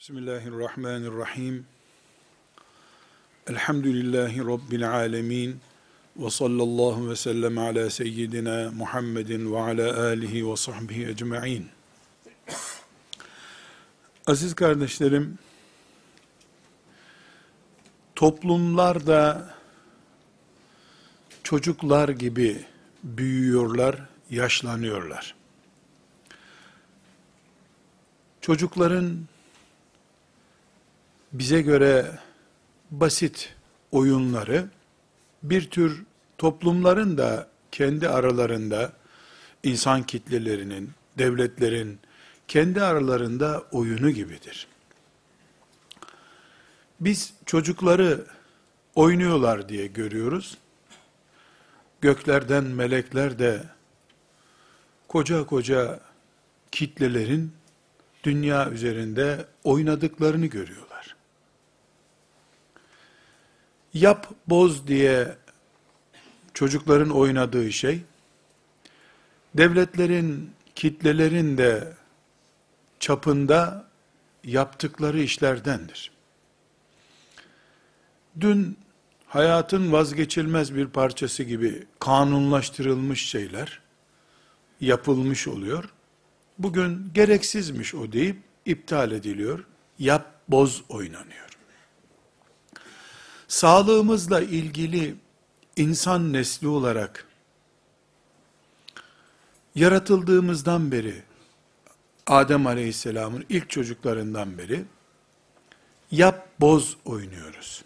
Bismillahirrahmanirrahim. Elhamdülillahi Rabbil alemin. Ve sallallahu ve sellem ala seyyidina Muhammedin ve ala alihi ve sahbihi ecma'in. Aziz kardeşlerim, toplumlarda çocuklar gibi büyüyorlar, yaşlanıyorlar. Çocukların bize göre basit oyunları bir tür toplumların da kendi aralarında insan kitlelerinin, devletlerin kendi aralarında oyunu gibidir. Biz çocukları oynuyorlar diye görüyoruz. Göklerden melekler de koca koca kitlelerin dünya üzerinde oynadıklarını görüyorlar yap boz diye çocukların oynadığı şey, devletlerin, kitlelerin de çapında yaptıkları işlerdendir. Dün hayatın vazgeçilmez bir parçası gibi kanunlaştırılmış şeyler yapılmış oluyor. Bugün gereksizmiş o deyip iptal ediliyor. Yap boz oynanıyor sağlığımızla ilgili insan nesli olarak yaratıldığımızdan beri Adem Aleyhisselam'ın ilk çocuklarından beri yap boz oynuyoruz.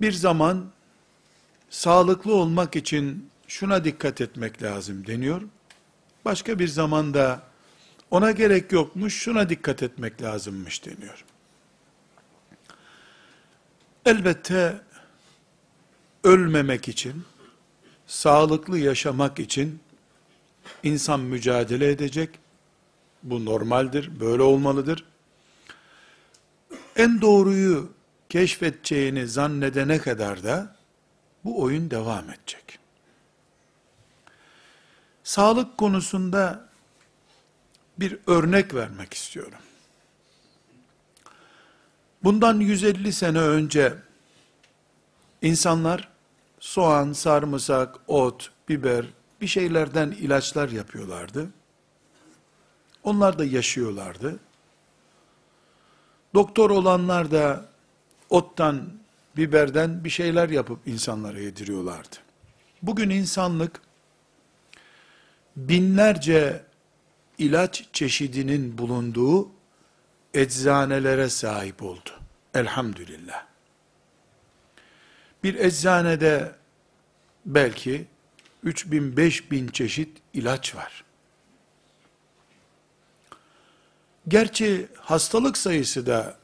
Bir zaman sağlıklı olmak için şuna dikkat etmek lazım deniyor. Başka bir zamanda ona gerek yokmuş, şuna dikkat etmek lazımmış deniyor. Elbette ölmemek için, sağlıklı yaşamak için insan mücadele edecek. Bu normaldir, böyle olmalıdır. En doğruyu keşfedeceğini zannedene kadar da bu oyun devam edecek. Sağlık konusunda bir örnek vermek istiyorum. Bundan 150 sene önce insanlar soğan, sarımsak, ot, biber bir şeylerden ilaçlar yapıyorlardı. Onlar da yaşıyorlardı. Doktor olanlar da ottan, biberden bir şeyler yapıp insanlara yediriyorlardı. Bugün insanlık binlerce ilaç çeşidinin bulunduğu eczanelere sahip oldu. Elhamdülillah. Bir eczanede belki 3000 5000 çeşit ilaç var. Gerçi hastalık sayısı da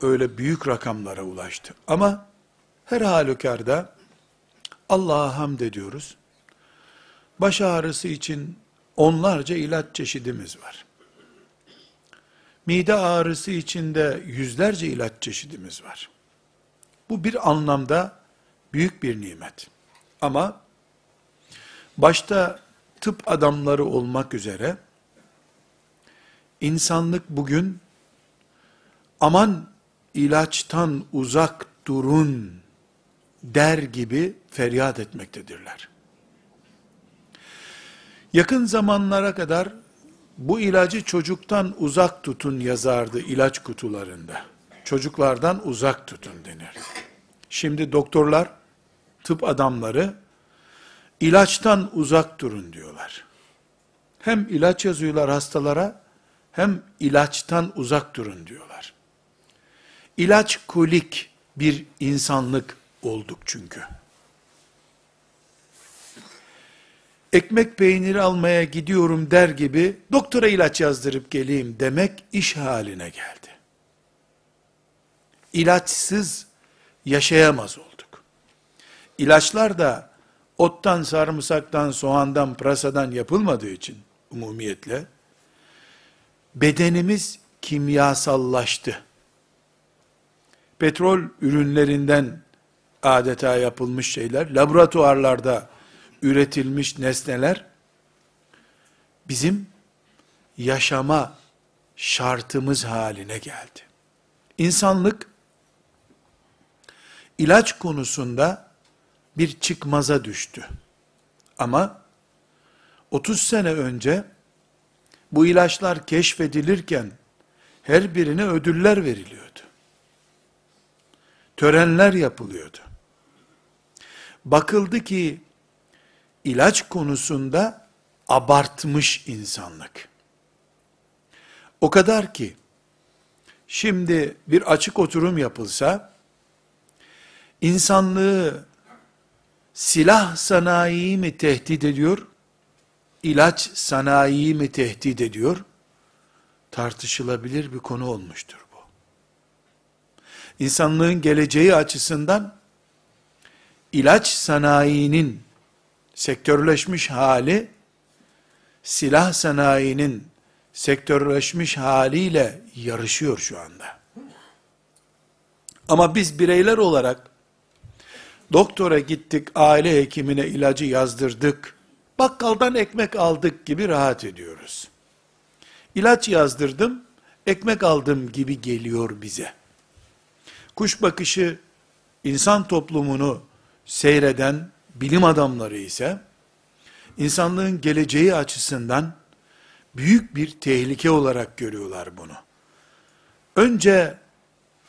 öyle büyük rakamlara ulaştı. Ama her halükarda Allah'a hamd ediyoruz. Baş ağrısı için onlarca ilaç çeşidimiz var. Mide ağrısı içinde yüzlerce ilaç çeşidimiz var. Bu bir anlamda büyük bir nimet. Ama başta tıp adamları olmak üzere insanlık bugün aman ilaçtan uzak durun der gibi feryat etmektedirler. Yakın zamanlara kadar bu ilacı çocuktan uzak tutun yazardı ilaç kutularında. Çocuklardan uzak tutun denir. Şimdi doktorlar, tıp adamları ilaçtan uzak durun diyorlar. Hem ilaç yazıyorlar hastalara, hem ilaçtan uzak durun diyorlar. İlaç kolik bir insanlık olduk çünkü. Ekmek peyniri almaya gidiyorum der gibi doktora ilaç yazdırıp geleyim demek iş haline geldi. İlaçsız yaşayamaz olduk. İlaçlar da ottan, sarımsaktan, soğandan, pırasadan yapılmadığı için umumiyetle bedenimiz kimyasallaştı. Petrol ürünlerinden adeta yapılmış şeyler laboratuvarlarda üretilmiş nesneler bizim yaşama şartımız haline geldi. İnsanlık ilaç konusunda bir çıkmaza düştü. Ama 30 sene önce bu ilaçlar keşfedilirken her birine ödüller veriliyordu. Törenler yapılıyordu. Bakıldı ki ilaç konusunda abartmış insanlık. O kadar ki şimdi bir açık oturum yapılsa insanlığı silah sanayi mi tehdit ediyor? ilaç sanayi mi tehdit ediyor? Tartışılabilir bir konu olmuştur bu. İnsanlığın geleceği açısından ilaç sanayinin sektörleşmiş hali silah sanayinin sektörleşmiş haliyle yarışıyor şu anda. Ama biz bireyler olarak doktora gittik, aile hekimine ilacı yazdırdık bakkaldan ekmek aldık gibi rahat ediyoruz. İlaç yazdırdım, ekmek aldım gibi geliyor bize. Kuş bakışı insan toplumunu seyreden bilim adamları ise insanlığın geleceği açısından büyük bir tehlike olarak görüyorlar bunu. Önce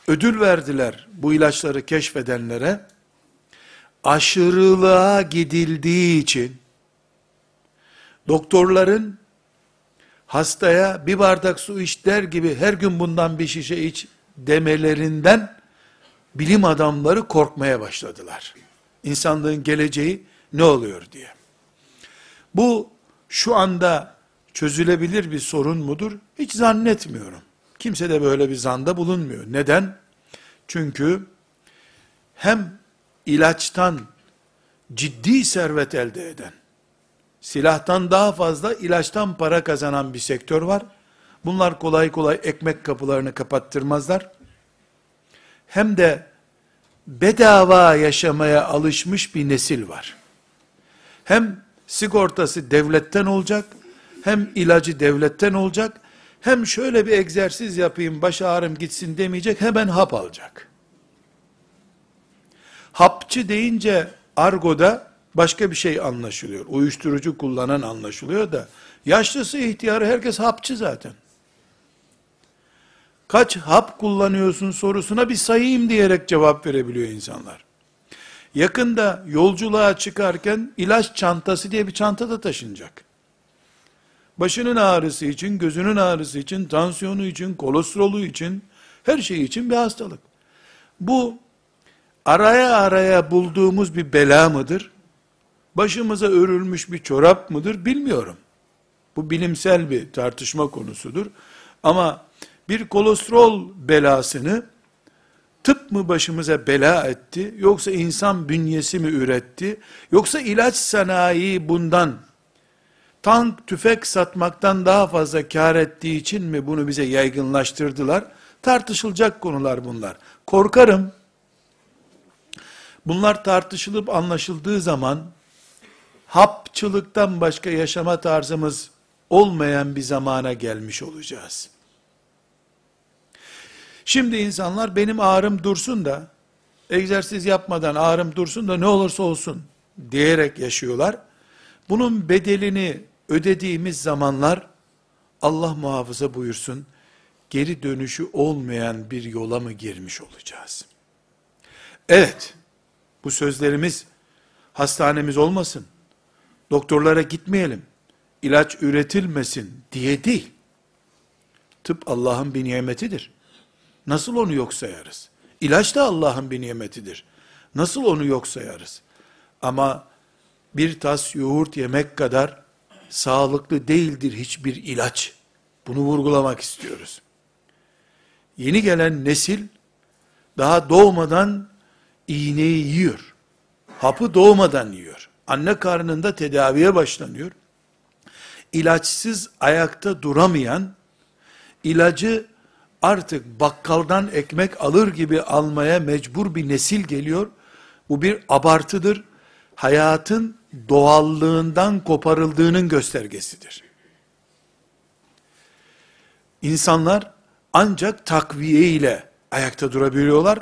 ödül verdiler bu ilaçları keşfedenlere. Aşırılığa gidildiği için doktorların hastaya bir bardak su iç der gibi her gün bundan bir şişe iç demelerinden bilim adamları korkmaya başladılar. İnsanlığın geleceği ne oluyor diye. Bu şu anda çözülebilir bir sorun mudur? Hiç zannetmiyorum. Kimse de böyle bir zanda bulunmuyor. Neden? Çünkü hem ilaçtan ciddi servet elde eden, silahtan daha fazla ilaçtan para kazanan bir sektör var. Bunlar kolay kolay ekmek kapılarını kapattırmazlar. Hem de bedava yaşamaya alışmış bir nesil var. Hem sigortası devletten olacak, hem ilacı devletten olacak, hem şöyle bir egzersiz yapayım, baş ağrım gitsin demeyecek, hemen hap alacak. Hapçı deyince argoda başka bir şey anlaşılıyor. Uyuşturucu kullanan anlaşılıyor da, yaşlısı ihtiyarı herkes hapçı zaten. Kaç hap kullanıyorsun sorusuna bir sayayım diyerek cevap verebiliyor insanlar. Yakında yolculuğa çıkarken ilaç çantası diye bir çanta da taşınacak. Başının ağrısı için, gözünün ağrısı için, tansiyonu için, kolesterolü için, her şey için bir hastalık. Bu araya araya bulduğumuz bir bela mıdır? başımıza örülmüş bir çorap mıdır bilmiyorum. Bu bilimsel bir tartışma konusudur. Ama bir kolesterol belasını tıp mı başımıza bela etti, yoksa insan bünyesi mi üretti, yoksa ilaç sanayi bundan tank, tüfek satmaktan daha fazla kar ettiği için mi bunu bize yaygınlaştırdılar? Tartışılacak konular bunlar. Korkarım, bunlar tartışılıp anlaşıldığı zaman, hapçılıktan başka yaşama tarzımız olmayan bir zamana gelmiş olacağız. Şimdi insanlar benim ağrım dursun da, egzersiz yapmadan ağrım dursun da ne olursa olsun diyerek yaşıyorlar. Bunun bedelini ödediğimiz zamanlar, Allah muhafaza buyursun, geri dönüşü olmayan bir yola mı girmiş olacağız? Evet, bu sözlerimiz hastanemiz olmasın, doktorlara gitmeyelim, ilaç üretilmesin diye değil. Tıp Allah'ın bir nimetidir. Nasıl onu yok sayarız? İlaç da Allah'ın bir nimetidir. Nasıl onu yok sayarız? Ama bir tas yoğurt yemek kadar sağlıklı değildir hiçbir ilaç. Bunu vurgulamak istiyoruz. Yeni gelen nesil daha doğmadan iğneyi yiyor. Hapı doğmadan yiyor anne karnında tedaviye başlanıyor. İlaçsız ayakta duramayan, ilacı artık bakkaldan ekmek alır gibi almaya mecbur bir nesil geliyor. Bu bir abartıdır. Hayatın doğallığından koparıldığının göstergesidir. İnsanlar ancak takviye ile ayakta durabiliyorlar.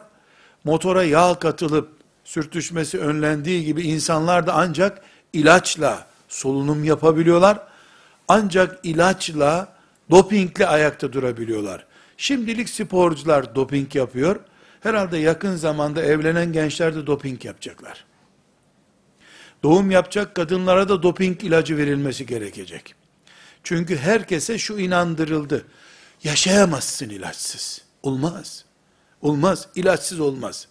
Motora yağ katılıp sürtüşmesi önlendiği gibi insanlar da ancak ilaçla solunum yapabiliyorlar. Ancak ilaçla, dopingle ayakta durabiliyorlar. Şimdilik sporcular doping yapıyor. Herhalde yakın zamanda evlenen gençler de doping yapacaklar. Doğum yapacak kadınlara da doping ilacı verilmesi gerekecek. Çünkü herkese şu inandırıldı. Yaşayamazsın ilaçsız. Olmaz. Olmaz. İlaçsız olmaz.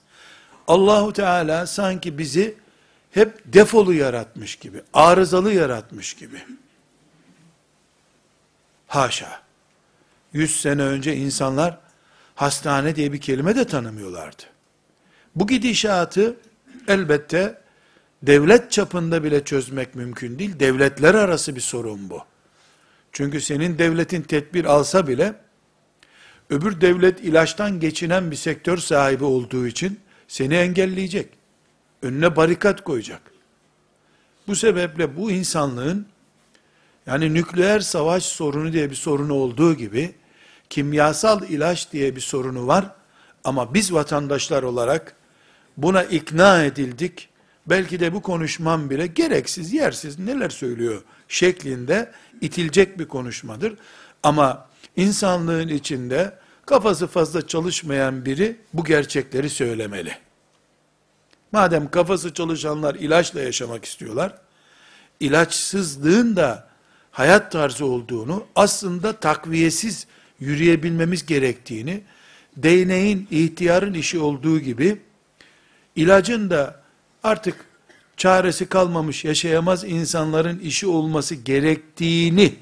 Allahu Teala sanki bizi hep defolu yaratmış gibi, arızalı yaratmış gibi. Haşa. Yüz sene önce insanlar hastane diye bir kelime de tanımıyorlardı. Bu gidişatı elbette devlet çapında bile çözmek mümkün değil. Devletler arası bir sorun bu. Çünkü senin devletin tedbir alsa bile öbür devlet ilaçtan geçinen bir sektör sahibi olduğu için seni engelleyecek. Önüne barikat koyacak. Bu sebeple bu insanlığın yani nükleer savaş sorunu diye bir sorunu olduğu gibi kimyasal ilaç diye bir sorunu var. Ama biz vatandaşlar olarak buna ikna edildik. Belki de bu konuşmam bile gereksiz, yersiz neler söylüyor şeklinde itilecek bir konuşmadır. Ama insanlığın içinde kafası fazla çalışmayan biri bu gerçekleri söylemeli. Madem kafası çalışanlar ilaçla yaşamak istiyorlar, ilaçsızlığın da hayat tarzı olduğunu, aslında takviyesiz yürüyebilmemiz gerektiğini, değneğin, ihtiyarın işi olduğu gibi, ilacın da artık çaresi kalmamış yaşayamaz insanların işi olması gerektiğini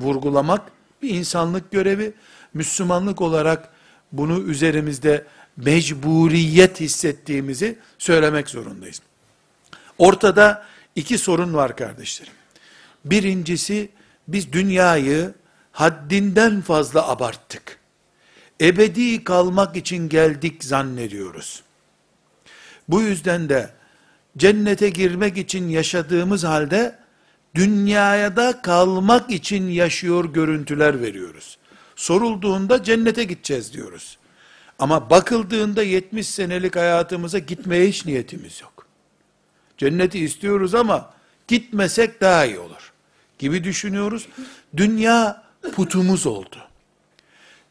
vurgulamak bir insanlık görevi. Müslümanlık olarak bunu üzerimizde mecburiyet hissettiğimizi söylemek zorundayız. Ortada iki sorun var kardeşlerim. Birincisi biz dünyayı haddinden fazla abarttık. Ebedi kalmak için geldik zannediyoruz. Bu yüzden de cennete girmek için yaşadığımız halde dünyaya da kalmak için yaşıyor görüntüler veriyoruz. Sorulduğunda cennete gideceğiz diyoruz. Ama bakıldığında 70 senelik hayatımıza gitmeye hiç niyetimiz yok. Cenneti istiyoruz ama gitmesek daha iyi olur gibi düşünüyoruz. Dünya putumuz oldu.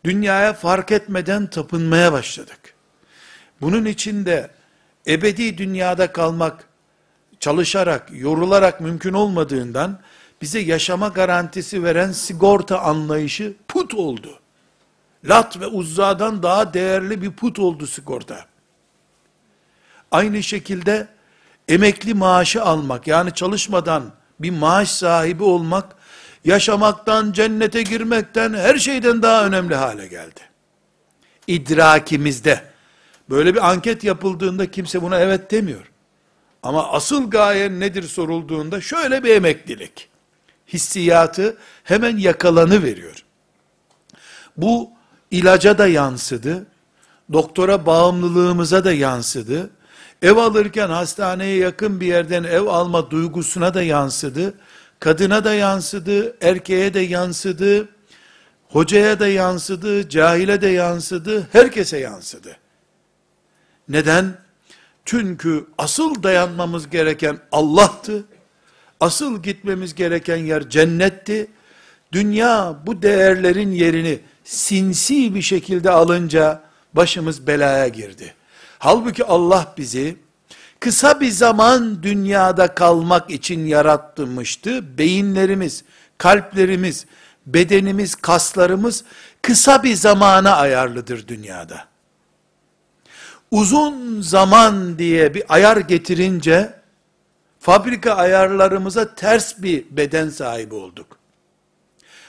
Dünyaya fark etmeden tapınmaya başladık. Bunun içinde ebedi dünyada kalmak, çalışarak, yorularak mümkün olmadığından, bize yaşama garantisi veren sigorta anlayışı put oldu. Lat ve uzzadan daha değerli bir put oldu sigorta. Aynı şekilde emekli maaşı almak, yani çalışmadan bir maaş sahibi olmak, yaşamaktan, cennete girmekten, her şeyden daha önemli hale geldi. İdrakimizde, böyle bir anket yapıldığında kimse buna evet demiyor. Ama asıl gaye nedir sorulduğunda şöyle bir emeklilik. Hissiyatı hemen yakalanı veriyor. Bu ilaca da yansıdı. Doktora bağımlılığımıza da yansıdı. Ev alırken hastaneye yakın bir yerden ev alma duygusuna da yansıdı. Kadına da yansıdı, erkeğe de yansıdı, hocaya da yansıdı, cahile de yansıdı, herkese yansıdı. Neden? Çünkü asıl dayanmamız gereken Allah'tı. Asıl gitmemiz gereken yer cennetti. Dünya bu değerlerin yerini sinsi bir şekilde alınca başımız belaya girdi. Halbuki Allah bizi kısa bir zaman dünyada kalmak için yaratmıştı. Beyinlerimiz, kalplerimiz, bedenimiz, kaslarımız kısa bir zamana ayarlıdır dünyada. Uzun zaman diye bir ayar getirince fabrika ayarlarımıza ters bir beden sahibi olduk.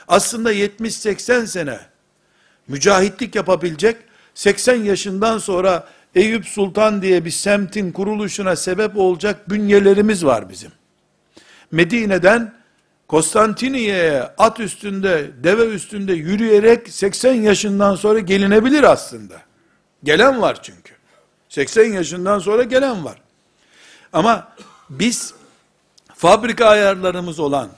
Aslında 70-80 sene mücahitlik yapabilecek 80 yaşından sonra Eyüp Sultan diye bir semtin kuruluşuna sebep olacak bünyelerimiz var bizim. Medine'den Konstantiniye'ye at üstünde, deve üstünde yürüyerek 80 yaşından sonra gelinebilir aslında. Gelen var çünkü. 80 yaşından sonra gelen var. Ama biz fabrika ayarlarımız olan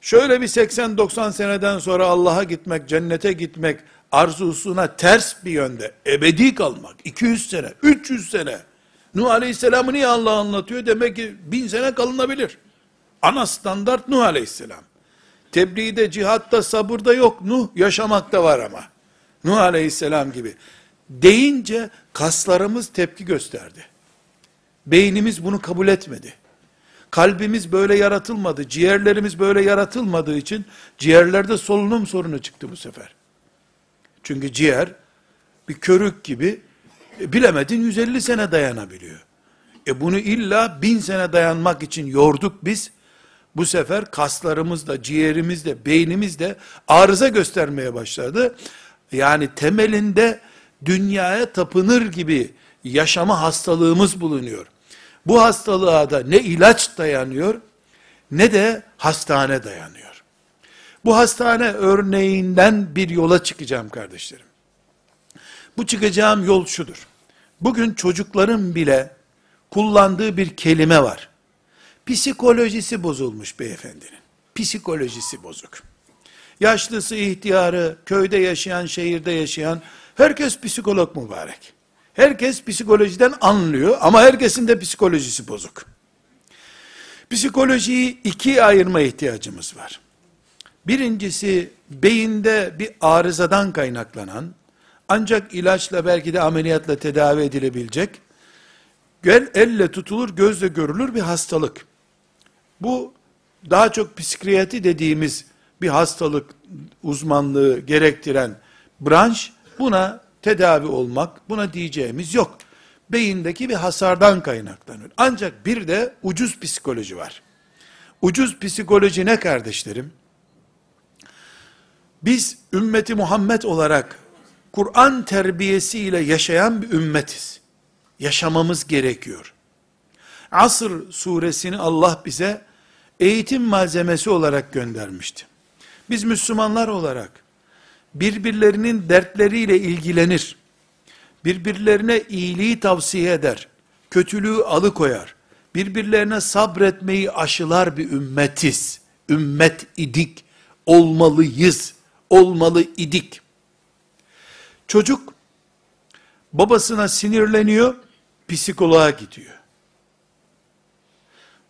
şöyle bir 80-90 seneden sonra Allah'a gitmek, cennete gitmek arzusuna ters bir yönde, ebedi kalmak, 200 sene, 300 sene, Nuh Aleyhisselam'ı niye Allah anlatıyor? Demek ki bin sene kalınabilir. Ana standart Nuh Aleyhisselam. Tebliğde, cihatta, sabırda yok. Nuh yaşamakta var ama. Nuh Aleyhisselam gibi. Deyince kaslarımız tepki gösterdi. Beynimiz bunu kabul etmedi. Kalbimiz böyle yaratılmadı. Ciğerlerimiz böyle yaratılmadığı için ciğerlerde solunum sorunu çıktı bu sefer. Çünkü ciğer bir körük gibi e, bilemedin 150 sene dayanabiliyor. E bunu illa bin sene dayanmak için yorduk biz. Bu sefer kaslarımız da, ciğerimiz de, beynimiz de arıza göstermeye başladı. Yani temelinde dünyaya tapınır gibi yaşama hastalığımız bulunuyor. Bu hastalığa da ne ilaç dayanıyor, ne de hastane dayanıyor. Bu hastane örneğinden bir yola çıkacağım kardeşlerim. Bu çıkacağım yol şudur. Bugün çocukların bile kullandığı bir kelime var. Psikolojisi bozulmuş beyefendinin. Psikolojisi bozuk. Yaşlısı, ihtiyarı, köyde yaşayan, şehirde yaşayan, herkes psikolog mübarek. Herkes psikolojiden anlıyor ama herkesin de psikolojisi bozuk. Psikolojiyi ikiye ayırma ihtiyacımız var. Birincisi beyinde bir arızadan kaynaklanan, ancak ilaçla belki de ameliyatla tedavi edilebilecek, gel elle tutulur, gözle görülür bir hastalık. Bu daha çok psikiyatri dediğimiz bir hastalık uzmanlığı gerektiren branş buna tedavi olmak, buna diyeceğimiz yok. Beyindeki bir hasardan kaynaklanıyor. Ancak bir de ucuz psikoloji var. Ucuz psikoloji ne kardeşlerim? Biz ümmeti Muhammed olarak Kur'an terbiyesiyle yaşayan bir ümmetiz. Yaşamamız gerekiyor. Asr suresini Allah bize eğitim malzemesi olarak göndermişti. Biz Müslümanlar olarak birbirlerinin dertleriyle ilgilenir, birbirlerine iyiliği tavsiye eder, kötülüğü alıkoyar, birbirlerine sabretmeyi aşılar bir ümmetiz. Ümmet idik, olmalıyız, olmalı idik. Çocuk babasına sinirleniyor, psikoloğa gidiyor.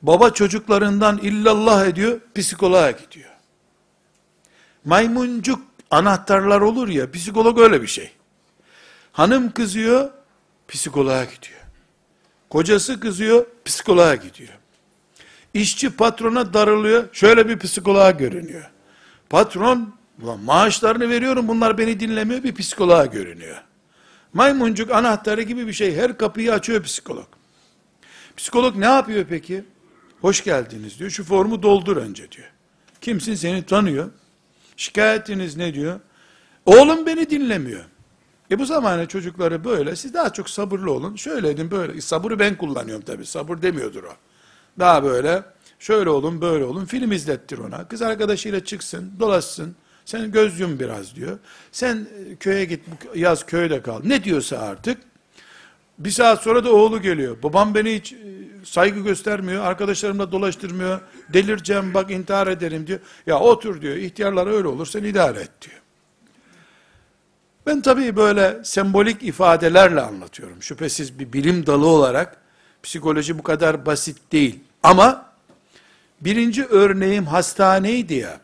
Baba çocuklarından illallah ediyor, psikoloğa gidiyor. Maymuncuk anahtarlar olur ya, psikolog öyle bir şey. Hanım kızıyor, psikoloğa gidiyor. Kocası kızıyor, psikoloğa gidiyor. İşçi patrona darılıyor, şöyle bir psikoloğa görünüyor. Patron, maaşlarını veriyorum, bunlar beni dinlemiyor, bir psikoloğa görünüyor. Maymuncuk anahtarı gibi bir şey, her kapıyı açıyor psikolog. Psikolog ne yapıyor peki? Hoş geldiniz diyor, şu formu doldur önce diyor. Kimsin seni tanıyor. Şikayetiniz ne diyor? Oğlum beni dinlemiyor. E bu zamane çocukları böyle, siz daha çok sabırlı olun. Şöyle edin böyle, e sabırı ben kullanıyorum tabi, sabır demiyordur o. Daha böyle, şöyle olun, böyle olun, film izlettir ona. Kız arkadaşıyla çıksın, dolaşsın, sen göz yum biraz diyor. Sen e, köye git, yaz köyde kal. Ne diyorsa artık, bir saat sonra da oğlu geliyor. Babam beni hiç e, saygı göstermiyor, arkadaşlarımla dolaştırmıyor, delireceğim bak intihar ederim diyor. Ya otur diyor, ihtiyarlar öyle olur, sen idare et diyor. Ben tabii böyle sembolik ifadelerle anlatıyorum. Şüphesiz bir bilim dalı olarak psikoloji bu kadar basit değil. Ama birinci örneğim hastaneydi ya.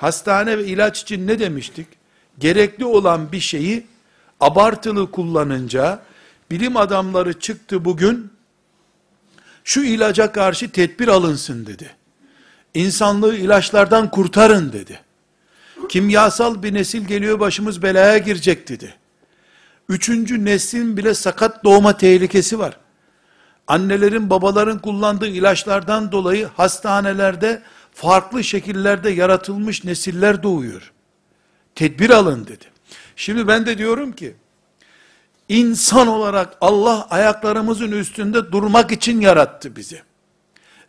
Hastane ve ilaç için ne demiştik? Gerekli olan bir şeyi abartılı kullanınca bilim adamları çıktı bugün şu ilaca karşı tedbir alınsın dedi. İnsanlığı ilaçlardan kurtarın dedi. Kimyasal bir nesil geliyor başımız belaya girecek dedi. Üçüncü neslin bile sakat doğma tehlikesi var. Annelerin babaların kullandığı ilaçlardan dolayı hastanelerde farklı şekillerde yaratılmış nesiller doğuyor. Tedbir alın dedi. Şimdi ben de diyorum ki, insan olarak Allah ayaklarımızın üstünde durmak için yarattı bizi.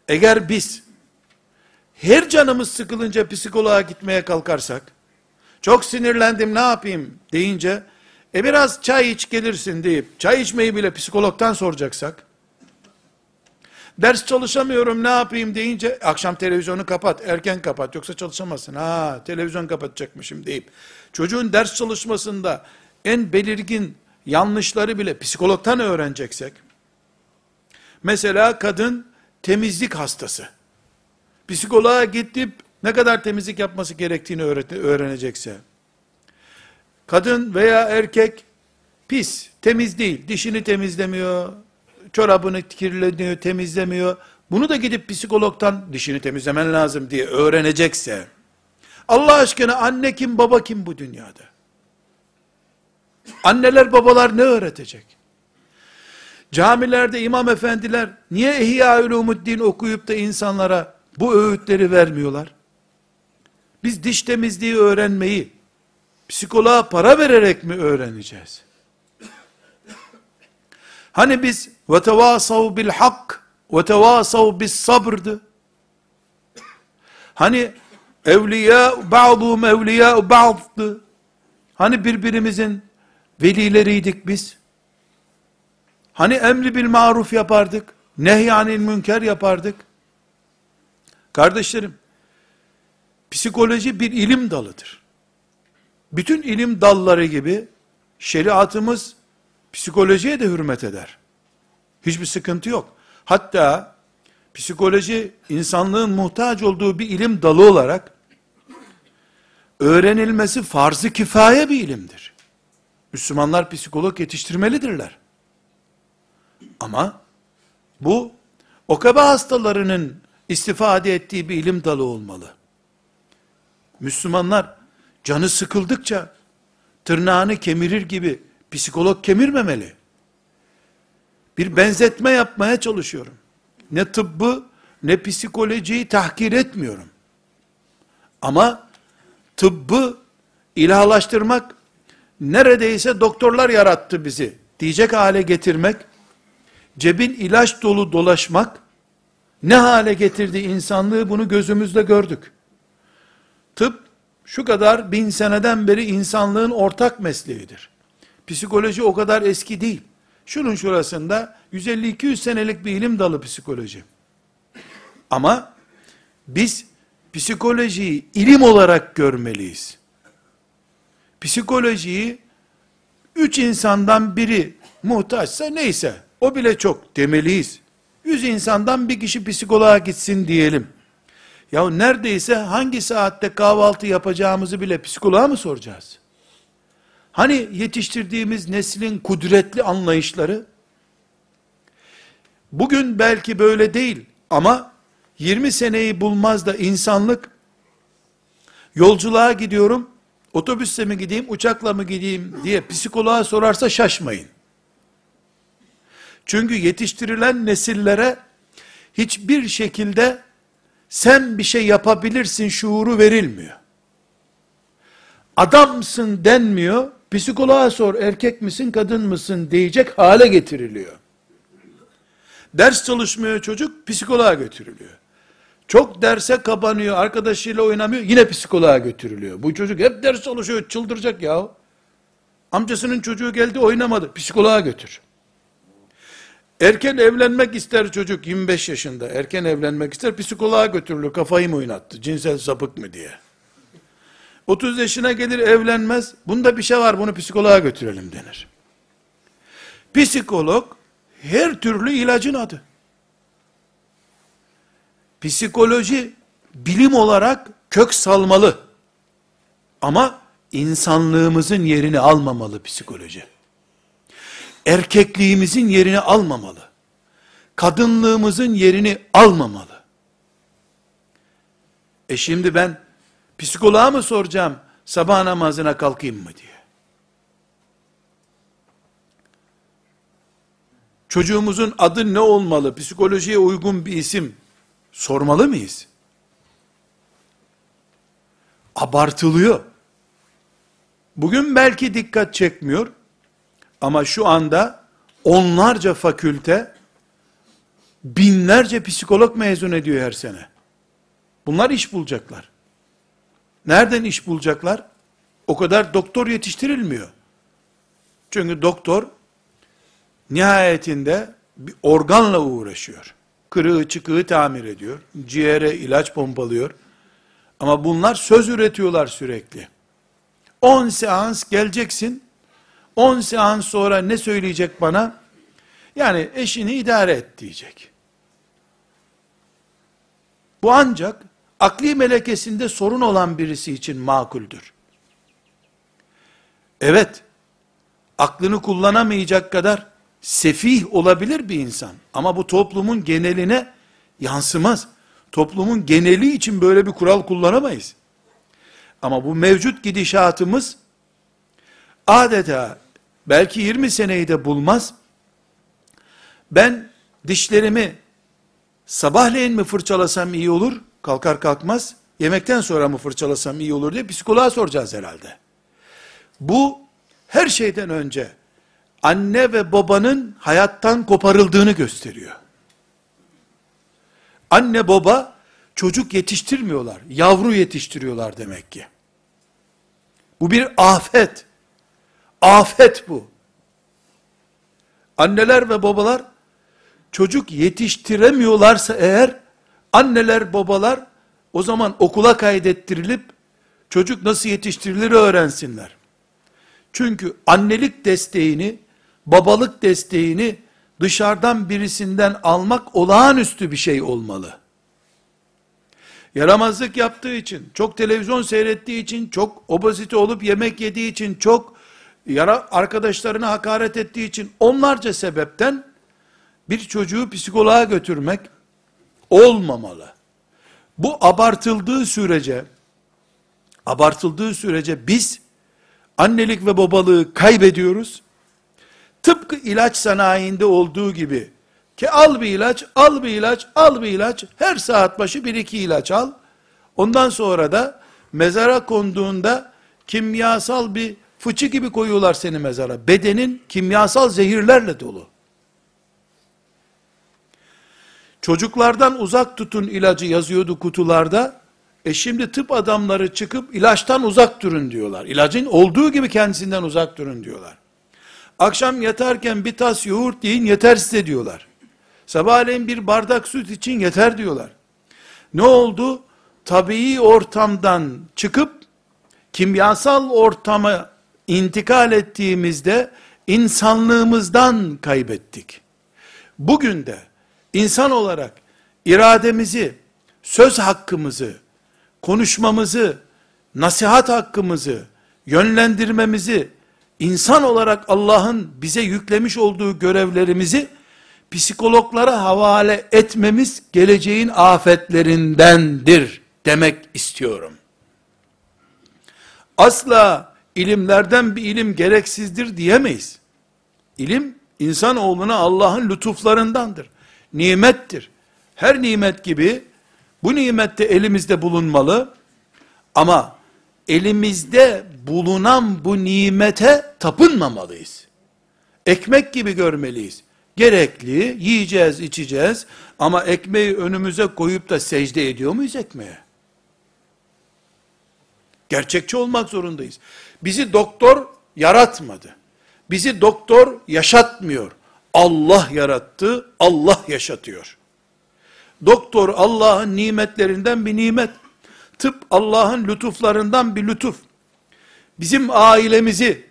Eğer biz her canımız sıkılınca psikoloğa gitmeye kalkarsak, çok sinirlendim ne yapayım deyince, e biraz çay iç gelirsin deyip, çay içmeyi bile psikologdan soracaksak, Ders çalışamıyorum ne yapayım deyince akşam televizyonu kapat, erken kapat yoksa çalışamazsın. Ha televizyon kapatacakmışım deyip çocuğun ders çalışmasında en belirgin yanlışları bile psikologtan öğreneceksek mesela kadın temizlik hastası. Psikoloğa gidip ne kadar temizlik yapması gerektiğini öğrenecekse kadın veya erkek pis, temiz değil, dişini temizlemiyor, çorabını kirleniyor, temizlemiyor. Bunu da gidip psikologtan dişini temizlemen lazım diye öğrenecekse, Allah aşkına anne kim baba kim bu dünyada? Anneler babalar ne öğretecek? Camilerde imam efendiler niye İhya Ulumuddin okuyup da insanlara bu öğütleri vermiyorlar? Biz diş temizliği öğrenmeyi psikoloğa para vererek mi öğreneceğiz? Hani biz ve tevasav bil hak ve tevasav bis sabrdı. Hani evliya ba'dhum evliya ba'd'dı. Hani birbirimizin velileriydik biz. Hani emri bil maruf yapardık. Nehyanil münker yapardık. Kardeşlerim, psikoloji bir ilim dalıdır. Bütün ilim dalları gibi şeriatımız psikolojiye de hürmet eder. Hiçbir sıkıntı yok. Hatta psikoloji insanlığın muhtaç olduğu bir ilim dalı olarak öğrenilmesi farz-ı kifaye bir ilimdir. Müslümanlar psikolog yetiştirmelidirler. Ama bu okabe hastalarının istifade ettiği bir ilim dalı olmalı. Müslümanlar canı sıkıldıkça tırnağını kemirir gibi psikolog kemirmemeli. Bir benzetme yapmaya çalışıyorum. Ne tıbbı ne psikolojiyi tahkir etmiyorum. Ama tıbbı ilahlaştırmak neredeyse doktorlar yarattı bizi diyecek hale getirmek, cebin ilaç dolu dolaşmak, ne hale getirdi insanlığı bunu gözümüzle gördük. Tıp şu kadar bin seneden beri insanlığın ortak mesleğidir. Psikoloji o kadar eski değil. Şunun şurasında 150-200 senelik bir ilim dalı psikoloji. Ama biz psikolojiyi ilim olarak görmeliyiz. Psikolojiyi üç insandan biri muhtaçsa neyse o bile çok demeliyiz. Yüz insandan bir kişi psikoloğa gitsin diyelim. Ya neredeyse hangi saatte kahvaltı yapacağımızı bile psikoloğa mı soracağız? Hani yetiştirdiğimiz neslin kudretli anlayışları? Bugün belki böyle değil ama 20 seneyi bulmaz da insanlık yolculuğa gidiyorum, otobüsle mi gideyim, uçakla mı gideyim diye psikoloğa sorarsa şaşmayın. Çünkü yetiştirilen nesillere hiçbir şekilde sen bir şey yapabilirsin şuuru verilmiyor. Adamsın denmiyor, psikoloğa sor erkek misin kadın mısın diyecek hale getiriliyor. Ders çalışmıyor çocuk, psikoloğa götürülüyor. Çok derse kapanıyor, arkadaşıyla oynamıyor, yine psikoloğa götürülüyor. Bu çocuk hep ders çalışıyor, çıldıracak ya. Amcasının çocuğu geldi oynamadı, psikoloğa götür. Erken evlenmek ister çocuk 25 yaşında. Erken evlenmek ister psikoloğa götürülür. Kafayı mı oynattı? Cinsel sapık mı diye. 30 yaşına gelir evlenmez. Bunda bir şey var bunu psikoloğa götürelim denir. Psikolog her türlü ilacın adı. Psikoloji bilim olarak kök salmalı. Ama insanlığımızın yerini almamalı psikoloji erkekliğimizin yerini almamalı. Kadınlığımızın yerini almamalı. E şimdi ben psikoloğa mı soracağım sabah namazına kalkayım mı diye. Çocuğumuzun adı ne olmalı? Psikolojiye uygun bir isim sormalı mıyız? Abartılıyor. Bugün belki dikkat çekmiyor. Ama şu anda onlarca fakülte binlerce psikolog mezun ediyor her sene. Bunlar iş bulacaklar. Nereden iş bulacaklar? O kadar doktor yetiştirilmiyor. Çünkü doktor nihayetinde bir organla uğraşıyor. kırığı çıkığı tamir ediyor. Ciğere ilaç pompalıyor. Ama bunlar söz üretiyorlar sürekli. 10 seans geleceksin. 10 seans sonra ne söyleyecek bana? Yani eşini idare et diyecek. Bu ancak akli melekesinde sorun olan birisi için makuldür. Evet, aklını kullanamayacak kadar sefih olabilir bir insan. Ama bu toplumun geneline yansımaz. Toplumun geneli için böyle bir kural kullanamayız. Ama bu mevcut gidişatımız adeta belki 20 seneyi de bulmaz. Ben dişlerimi sabahleyin mi fırçalasam iyi olur? Kalkar kalkmaz. Yemekten sonra mı fırçalasam iyi olur diye psikoloğa soracağız herhalde. Bu her şeyden önce anne ve babanın hayattan koparıldığını gösteriyor. Anne baba çocuk yetiştirmiyorlar, yavru yetiştiriyorlar demek ki. Bu bir afet. Afet bu. Anneler ve babalar çocuk yetiştiremiyorlarsa eğer anneler babalar o zaman okula kaydettirilip çocuk nasıl yetiştirilir öğrensinler. Çünkü annelik desteğini, babalık desteğini dışarıdan birisinden almak olağanüstü bir şey olmalı. Yaramazlık yaptığı için, çok televizyon seyrettiği için, çok obezite olup yemek yediği için, çok yara arkadaşlarına hakaret ettiği için onlarca sebepten bir çocuğu psikoloğa götürmek olmamalı. Bu abartıldığı sürece abartıldığı sürece biz annelik ve babalığı kaybediyoruz. Tıpkı ilaç sanayinde olduğu gibi ki al bir ilaç, al bir ilaç, al bir ilaç, her saat başı bir iki ilaç al. Ondan sonra da mezara konduğunda kimyasal bir fıçı gibi koyuyorlar seni mezara. Bedenin kimyasal zehirlerle dolu. Çocuklardan uzak tutun ilacı yazıyordu kutularda. E şimdi tıp adamları çıkıp ilaçtan uzak durun diyorlar. İlacın olduğu gibi kendisinden uzak durun diyorlar. Akşam yatarken bir tas yoğurt yiyin yeter size diyorlar. Sabahleyin bir bardak süt için yeter diyorlar. Ne oldu? Tabii ortamdan çıkıp kimyasal ortama intikal ettiğimizde insanlığımızdan kaybettik. Bugün de insan olarak irademizi, söz hakkımızı, konuşmamızı, nasihat hakkımızı, yönlendirmemizi, insan olarak Allah'ın bize yüklemiş olduğu görevlerimizi psikologlara havale etmemiz geleceğin afetlerindendir demek istiyorum. Asla ilimlerden bir ilim gereksizdir diyemeyiz. İlim insanoğluna Allah'ın lütuflarındandır. Nimettir. Her nimet gibi bu nimette elimizde bulunmalı ama elimizde bulunan bu nimete tapınmamalıyız. Ekmek gibi görmeliyiz. Gerekli, yiyeceğiz, içeceğiz ama ekmeği önümüze koyup da secde ediyor muyuz ekmeğe? Gerçekçi olmak zorundayız. Bizi doktor yaratmadı. Bizi doktor yaşatmıyor. Allah yarattı, Allah yaşatıyor. Doktor Allah'ın nimetlerinden bir nimet. Tıp Allah'ın lütuflarından bir lütuf. Bizim ailemizi,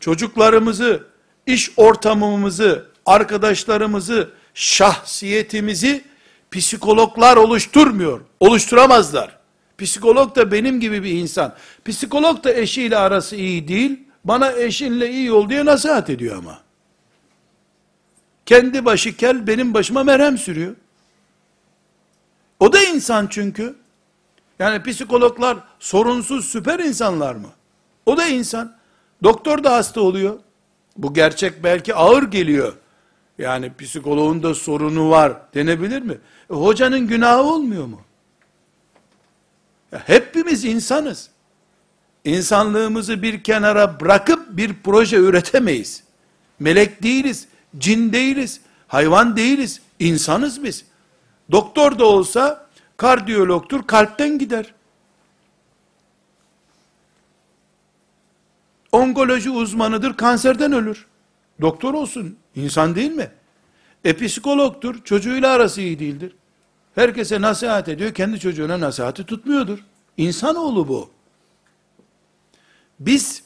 çocuklarımızı, iş ortamımızı, arkadaşlarımızı, şahsiyetimizi psikologlar oluşturmuyor. Oluşturamazlar. Psikolog da benim gibi bir insan. Psikolog da eşiyle arası iyi değil. Bana eşinle iyi ol diye nasihat ediyor ama. Kendi başı kel benim başıma merhem sürüyor. O da insan çünkü. Yani psikologlar sorunsuz süper insanlar mı? O da insan. Doktor da hasta oluyor. Bu gerçek belki ağır geliyor. Yani psikoloğun da sorunu var denebilir mi? E, hocanın günahı olmuyor mu? Ya hepimiz insanız. İnsanlığımızı bir kenara bırakıp bir proje üretemeyiz. Melek değiliz, cin değiliz, hayvan değiliz, insanız biz. Doktor da olsa kardiyologtur, kalpten gider. Onkoloji uzmanıdır, kanserden ölür. Doktor olsun, insan değil mi? E çocuğuyla arası iyi değildir. Herkese nasihat ediyor, kendi çocuğuna nasihati tutmuyordur. İnsanoğlu bu. Biz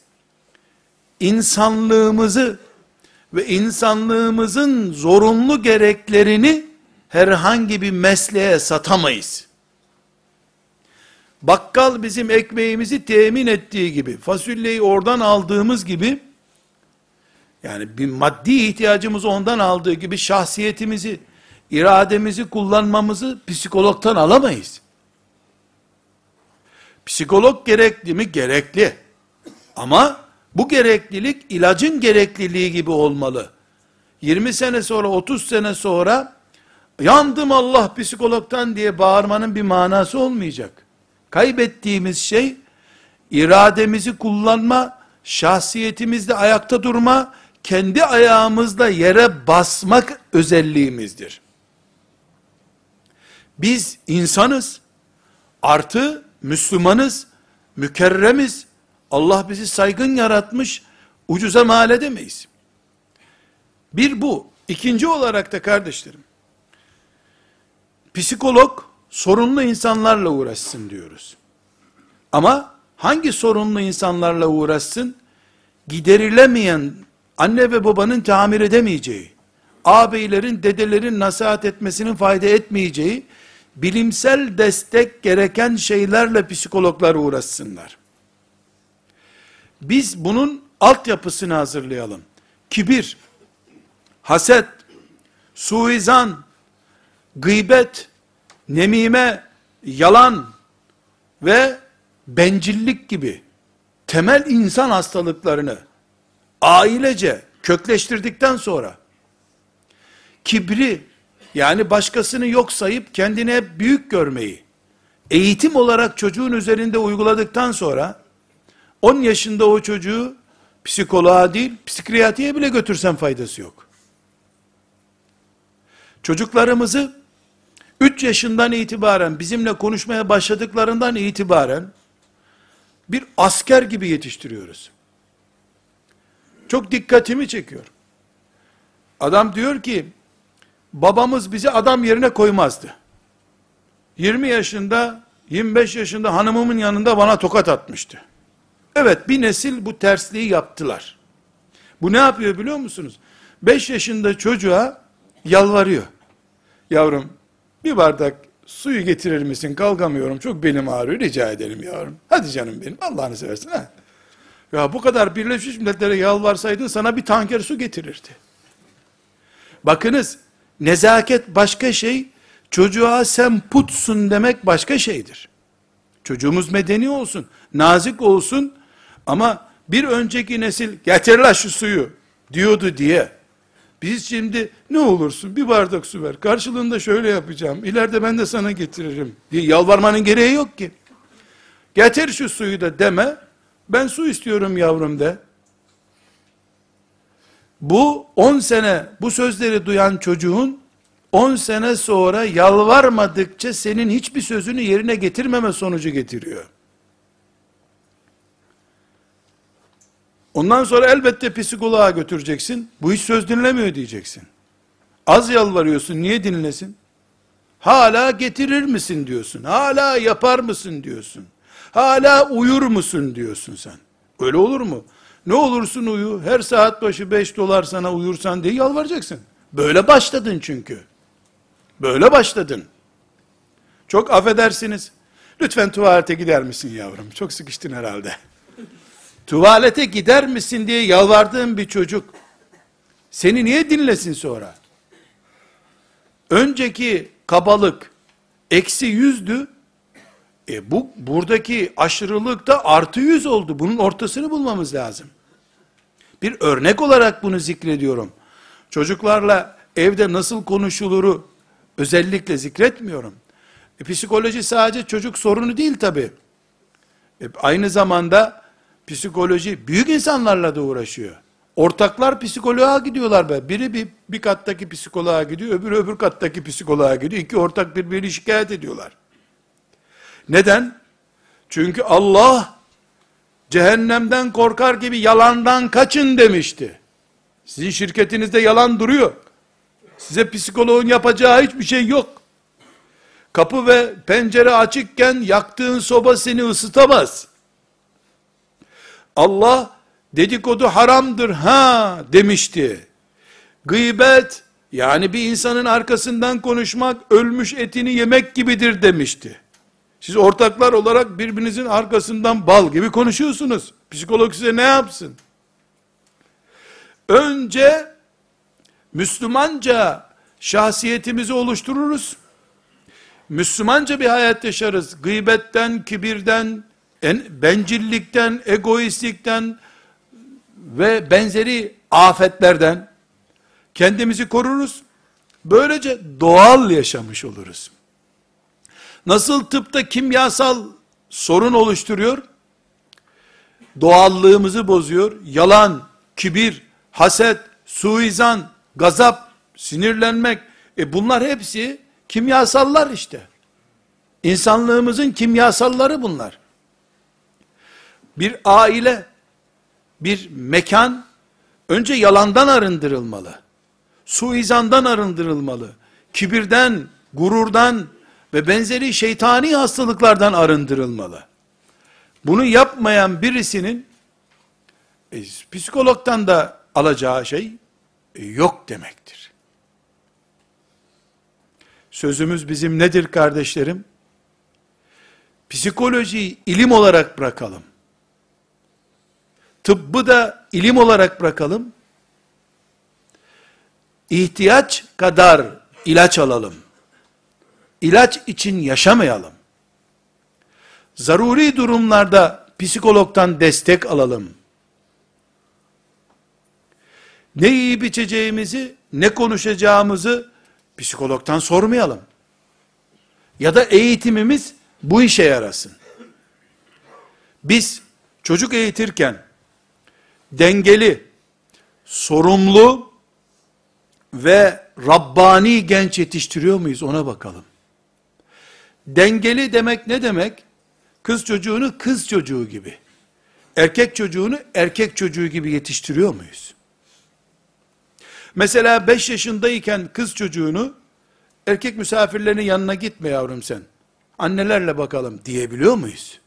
insanlığımızı ve insanlığımızın zorunlu gereklerini herhangi bir mesleğe satamayız. Bakkal bizim ekmeğimizi temin ettiği gibi, fasulyeyi oradan aldığımız gibi, yani bir maddi ihtiyacımızı ondan aldığı gibi şahsiyetimizi, irademizi kullanmamızı psikologtan alamayız. Psikolog gerekli mi? Gerekli. Ama bu gereklilik ilacın gerekliliği gibi olmalı. 20 sene sonra, 30 sene sonra yandım Allah psikologtan diye bağırmanın bir manası olmayacak. Kaybettiğimiz şey irademizi kullanma, şahsiyetimizde ayakta durma, kendi ayağımızla yere basmak özelliğimizdir. Biz insanız, artı Müslümanız, mükerremiz, Allah bizi saygın yaratmış, ucuza mal edemeyiz. Bir bu. İkinci olarak da kardeşlerim, psikolog sorunlu insanlarla uğraşsın diyoruz. Ama hangi sorunlu insanlarla uğraşsın? Giderilemeyen, anne ve babanın tamir edemeyeceği, ağabeylerin, dedelerin nasihat etmesinin fayda etmeyeceği, bilimsel destek gereken şeylerle psikologlar uğraşsınlar. Biz bunun altyapısını hazırlayalım. Kibir, haset, suizan, gıybet, nemime, yalan ve bencillik gibi temel insan hastalıklarını ailece kökleştirdikten sonra kibri yani başkasını yok sayıp kendine büyük görmeyi eğitim olarak çocuğun üzerinde uyguladıktan sonra 10 yaşında o çocuğu psikoloğa değil, psikiyatriye bile götürsen faydası yok. Çocuklarımızı 3 yaşından itibaren bizimle konuşmaya başladıklarından itibaren bir asker gibi yetiştiriyoruz. Çok dikkatimi çekiyor. Adam diyor ki babamız bizi adam yerine koymazdı. 20 yaşında 25 yaşında hanımımın yanında bana tokat atmıştı. Evet bir nesil bu tersliği yaptılar. Bu ne yapıyor biliyor musunuz? 5 yaşında çocuğa yalvarıyor. Yavrum bir bardak suyu getirir misin? Kalkamıyorum. Çok belim ağrıyor. Rica ederim yavrum. Hadi canım benim. Allah'ını seversin. Ha? Ya bu kadar Birleşmiş Milletler'e yalvarsaydın sana bir tanker su getirirdi. Bakınız nezaket başka şey, çocuğa sen putsun demek başka şeydir. Çocuğumuz medeni olsun, nazik olsun ama bir önceki nesil getir la şu suyu diyordu diye biz şimdi ne olursun bir bardak su ver. Karşılığında şöyle yapacağım. İleride ben de sana getiririm diye yalvarmanın gereği yok ki. Getir şu suyu da deme. Ben su istiyorum yavrum de. Bu 10 sene bu sözleri duyan çocuğun 10 sene sonra yalvarmadıkça senin hiçbir sözünü yerine getirmeme sonucu getiriyor. Ondan sonra elbette psikoloğa götüreceksin. Bu hiç söz dinlemiyor diyeceksin. Az yalvarıyorsun niye dinlesin? Hala getirir misin diyorsun. Hala yapar mısın diyorsun. Hala uyur musun diyorsun sen. Öyle olur mu? Ne olursun uyu. Her saat başı 5 dolar sana uyursan diye yalvaracaksın. Böyle başladın çünkü. Böyle başladın. Çok affedersiniz. Lütfen tuvalete gider misin yavrum? Çok sıkıştın herhalde tuvalete gider misin diye yalvardığın bir çocuk, seni niye dinlesin sonra? Önceki kabalık, eksi yüzdü, e bu, buradaki aşırılık da artı yüz oldu. Bunun ortasını bulmamız lazım. Bir örnek olarak bunu zikrediyorum. Çocuklarla evde nasıl konuşuluru özellikle zikretmiyorum. E, psikoloji sadece çocuk sorunu değil tabi. E, aynı zamanda Psikoloji büyük insanlarla da uğraşıyor. Ortaklar psikoloğa gidiyorlar be. Biri bir, bir kattaki psikoloğa gidiyor, öbürü öbür kattaki psikoloğa gidiyor. İki ortak birbirini şikayet ediyorlar. Neden? Çünkü Allah cehennemden korkar gibi yalandan kaçın demişti. Sizin şirketinizde yalan duruyor. Size psikoloğun yapacağı hiçbir şey yok. Kapı ve pencere açıkken yaktığın soba seni ısıtamaz. Allah dedikodu haramdır ha demişti. Gıybet yani bir insanın arkasından konuşmak ölmüş etini yemek gibidir demişti. Siz ortaklar olarak birbirinizin arkasından bal gibi konuşuyorsunuz. Psikolog size ne yapsın? Önce Müslümanca şahsiyetimizi oluştururuz. Müslümanca bir hayat yaşarız. Gıybetten, kibirden, en, bencillikten, egoistlikten ve benzeri afetlerden kendimizi koruruz. Böylece doğal yaşamış oluruz. Nasıl tıpta kimyasal sorun oluşturuyor? Doğallığımızı bozuyor. Yalan, kibir, haset, suizan, gazap, sinirlenmek. E bunlar hepsi kimyasallar işte. İnsanlığımızın kimyasalları bunlar. Bir aile, bir mekan önce yalandan arındırılmalı. Suizandan arındırılmalı. Kibirden, gururdan ve benzeri şeytani hastalıklardan arındırılmalı. Bunu yapmayan birisinin e, psikologdan da alacağı şey e, yok demektir. Sözümüz bizim nedir kardeşlerim? Psikolojiyi ilim olarak bırakalım. Tıbbı da ilim olarak bırakalım. İhtiyaç kadar ilaç alalım. İlaç için yaşamayalım. Zaruri durumlarda psikologdan destek alalım. Ne yiyip içeceğimizi, ne konuşacağımızı psikologdan sormayalım. Ya da eğitimimiz bu işe yarasın. Biz çocuk eğitirken dengeli, sorumlu ve Rabbani genç yetiştiriyor muyuz ona bakalım. Dengeli demek ne demek? Kız çocuğunu kız çocuğu gibi, erkek çocuğunu erkek çocuğu gibi yetiştiriyor muyuz? Mesela 5 yaşındayken kız çocuğunu erkek misafirlerinin yanına gitme yavrum sen. Annelerle bakalım diyebiliyor muyuz?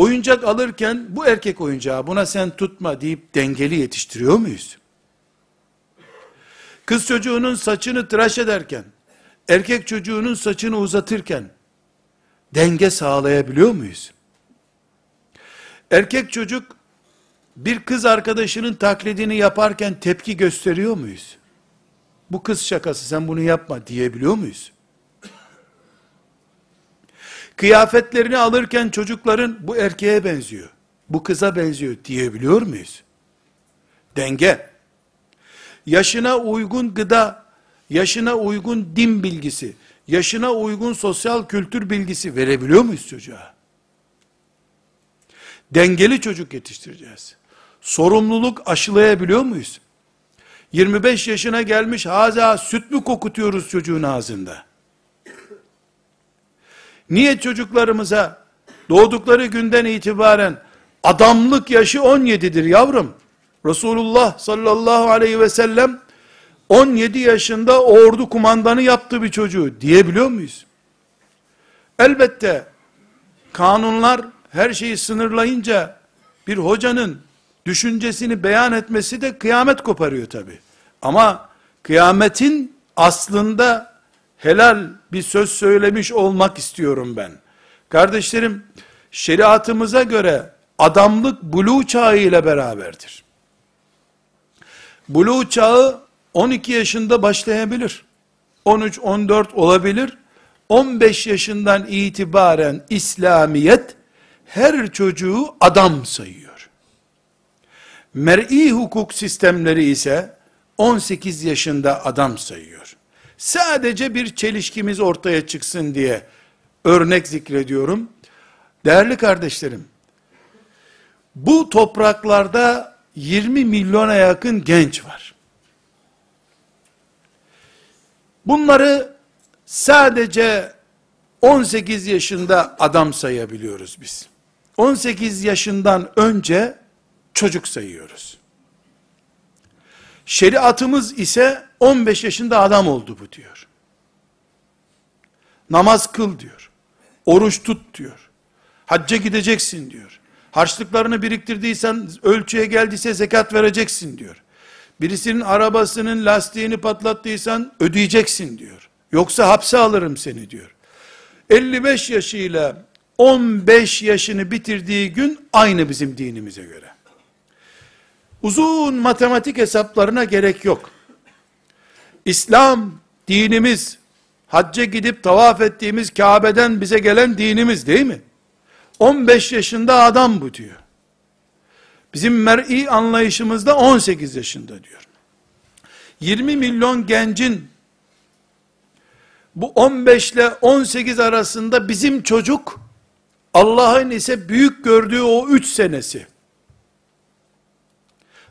Oyuncak alırken bu erkek oyuncağı buna sen tutma deyip dengeli yetiştiriyor muyuz? Kız çocuğunun saçını tıraş ederken, erkek çocuğunun saçını uzatırken denge sağlayabiliyor muyuz? Erkek çocuk bir kız arkadaşının taklidini yaparken tepki gösteriyor muyuz? Bu kız şakası sen bunu yapma diyebiliyor muyuz? Kıyafetlerini alırken çocukların bu erkeğe benziyor, bu kıza benziyor diyebiliyor muyuz? Denge. Yaşına uygun gıda, yaşına uygun din bilgisi, yaşına uygun sosyal kültür bilgisi verebiliyor muyuz çocuğa? Dengeli çocuk yetiştireceğiz. Sorumluluk aşılayabiliyor muyuz? 25 yaşına gelmiş haza süt mü kokutuyoruz çocuğun ağzında? Niye çocuklarımıza doğdukları günden itibaren adamlık yaşı 17'dir yavrum? Resulullah sallallahu aleyhi ve sellem 17 yaşında ordu kumandanı yaptı bir çocuğu diyebiliyor muyuz? Elbette kanunlar her şeyi sınırlayınca bir hocanın düşüncesini beyan etmesi de kıyamet koparıyor tabi. Ama kıyametin aslında helal bir söz söylemiş olmak istiyorum ben. Kardeşlerim, şeriatımıza göre adamlık bulu çağı ile beraberdir. Bulu çağı 12 yaşında başlayabilir. 13-14 olabilir. 15 yaşından itibaren İslamiyet her çocuğu adam sayıyor. Mer'i hukuk sistemleri ise 18 yaşında adam sayıyor. Sadece bir çelişkimiz ortaya çıksın diye örnek zikrediyorum. Değerli kardeşlerim, bu topraklarda 20 milyona yakın genç var. Bunları sadece 18 yaşında adam sayabiliyoruz biz. 18 yaşından önce çocuk sayıyoruz. Şeriatımız ise 15 yaşında adam oldu bu diyor. Namaz kıl diyor. Oruç tut diyor. Hacca gideceksin diyor. Harçlıklarını biriktirdiysen, ölçüye geldiyse zekat vereceksin diyor. Birisinin arabasının lastiğini patlattıysan ödeyeceksin diyor. Yoksa hapse alırım seni diyor. 55 yaşıyla 15 yaşını bitirdiği gün aynı bizim dinimize göre. Uzun matematik hesaplarına gerek yok. İslam dinimiz, hacca gidip tavaf ettiğimiz Kabe'den bize gelen dinimiz değil mi? 15 yaşında adam bu diyor. Bizim mer'i anlayışımızda 18 yaşında diyor. 20 milyon gencin bu 15 ile 18 arasında bizim çocuk Allah'ın ise büyük gördüğü o 3 senesi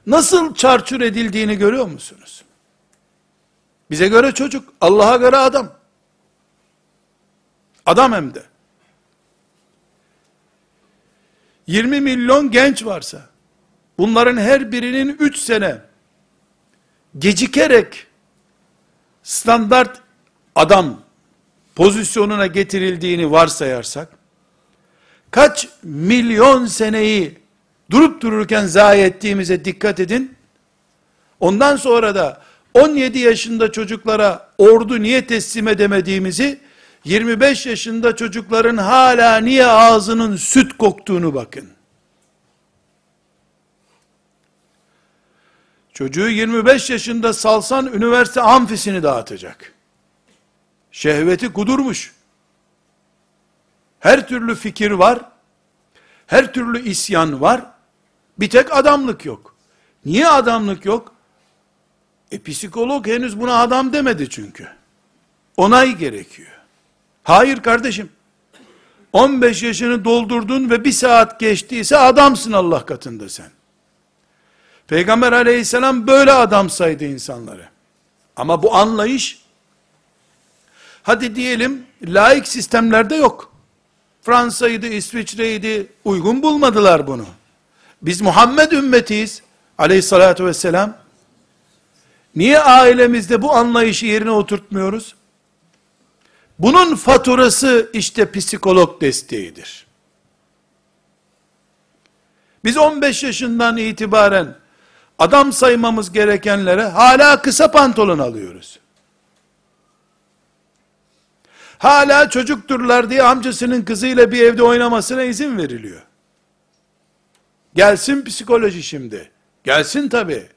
nasıl çarçur edildiğini görüyor musunuz? Bize göre çocuk, Allah'a göre adam. Adam hem de. 20 milyon genç varsa, bunların her birinin 3 sene gecikerek standart adam pozisyonuna getirildiğini varsayarsak, kaç milyon seneyi durup dururken zayi ettiğimize dikkat edin. Ondan sonra da 17 yaşında çocuklara ordu niye teslim edemediğimizi 25 yaşında çocukların hala niye ağzının süt koktuğunu bakın. Çocuğu 25 yaşında salsan üniversite amfisini dağıtacak. Şehveti kudurmuş. Her türlü fikir var. Her türlü isyan var. Bir tek adamlık yok. Niye adamlık yok? E psikolog henüz buna adam demedi çünkü. Onay gerekiyor. Hayır kardeşim. 15 yaşını doldurdun ve bir saat geçtiyse adamsın Allah katında sen. Peygamber aleyhisselam böyle adam saydı insanları. Ama bu anlayış, hadi diyelim laik sistemlerde yok. Fransa'ydı, İsviçre'ydi, uygun bulmadılar bunu. Biz Muhammed ümmetiyiz, aleyhissalatü vesselam. Niye ailemizde bu anlayışı yerine oturtmuyoruz? Bunun faturası işte psikolog desteğidir. Biz 15 yaşından itibaren adam saymamız gerekenlere hala kısa pantolon alıyoruz. Hala çocukturlar diye amcasının kızıyla bir evde oynamasına izin veriliyor. Gelsin psikoloji şimdi. Gelsin tabi.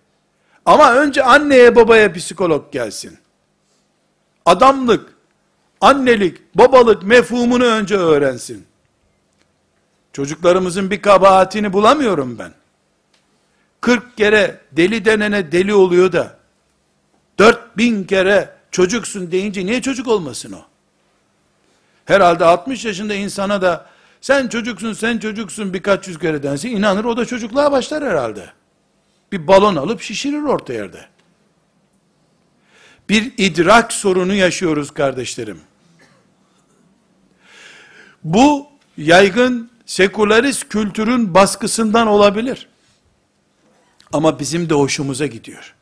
Ama önce anneye babaya psikolog gelsin. Adamlık, annelik, babalık mefhumunu önce öğrensin. Çocuklarımızın bir kabahatini bulamıyorum ben. 40 kere deli denene deli oluyor da 4000 kere çocuksun deyince niye çocuk olmasın o? Herhalde 60 yaşında insana da sen çocuksun sen çocuksun birkaç yüz kere dense inanır o da çocukluğa başlar herhalde. Bir balon alıp şişirir orta yerde. Bir idrak sorunu yaşıyoruz kardeşlerim. Bu yaygın sekülerist kültürün baskısından olabilir. Ama bizim de hoşumuza gidiyor.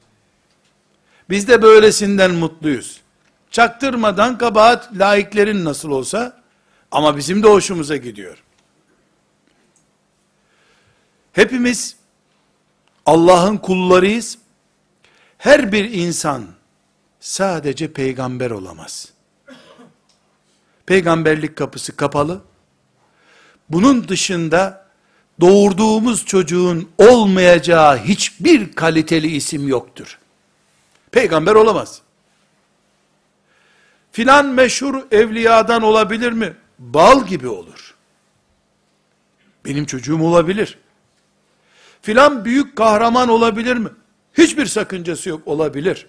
Biz de böylesinden mutluyuz. Çaktırmadan kabahat laiklerin nasıl olsa ama bizim de hoşumuza gidiyor. Hepimiz Allah'ın kullarıyız. Her bir insan sadece peygamber olamaz. Peygamberlik kapısı kapalı. Bunun dışında doğurduğumuz çocuğun olmayacağı hiçbir kaliteli isim yoktur. Peygamber olamaz. Filan meşhur evliyadan olabilir mi? Bal gibi olur. Benim çocuğum olabilir. Filan büyük kahraman olabilir mi? Hiçbir sakıncası yok olabilir.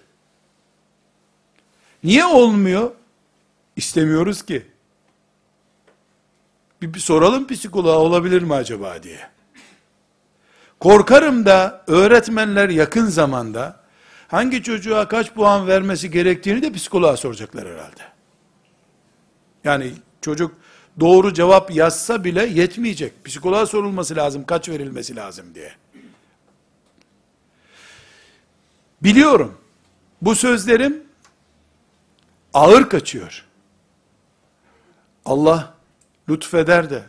Niye olmuyor? İstemiyoruz ki. Bir, bir soralım psikoloğa olabilir mi acaba diye. Korkarım da öğretmenler yakın zamanda hangi çocuğa kaç puan vermesi gerektiğini de psikoloğa soracaklar herhalde. Yani çocuk doğru cevap yazsa bile yetmeyecek. Psikoloğa sorulması lazım, kaç verilmesi lazım diye. Biliyorum. Bu sözlerim ağır kaçıyor. Allah lütfeder de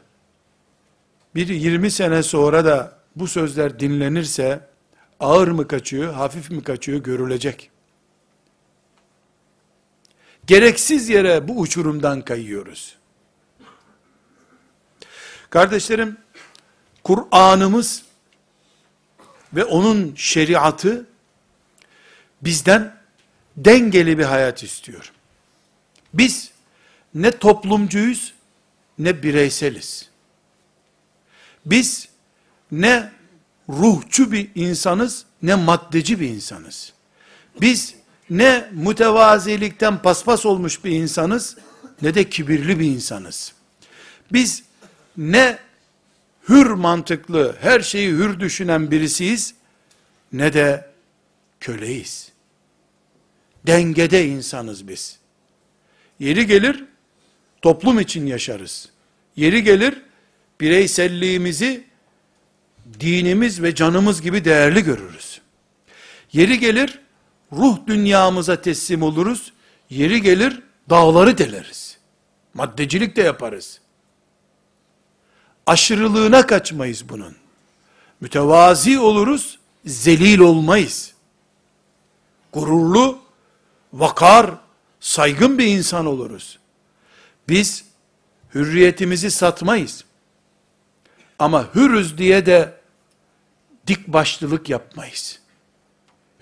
bir 20 sene sonra da bu sözler dinlenirse ağır mı kaçıyor, hafif mi kaçıyor görülecek. Gereksiz yere bu uçurumdan kayıyoruz. Kardeşlerim, Kur'an'ımız ve onun şeriatı bizden dengeli bir hayat istiyor. Biz ne toplumcuyuz ne bireyseliz. Biz ne ruhçu bir insanız ne maddeci bir insanız. Biz ne mütevazilikten paspas olmuş bir insanız ne de kibirli bir insanız. Biz ne hür mantıklı, her şeyi hür düşünen birisiyiz ne de köleyiz. Dengede insanız biz. Yeri gelir toplum için yaşarız. Yeri gelir bireyselliğimizi dinimiz ve canımız gibi değerli görürüz. Yeri gelir ruh dünyamıza teslim oluruz. Yeri gelir dağları deleriz. Maddecilik de yaparız. Aşırılığına kaçmayız bunun. Mütevazi oluruz, zelil olmayız. Gururlu, vakar, saygın bir insan oluruz. Biz hürriyetimizi satmayız. Ama hürüz diye de dik başlılık yapmayız.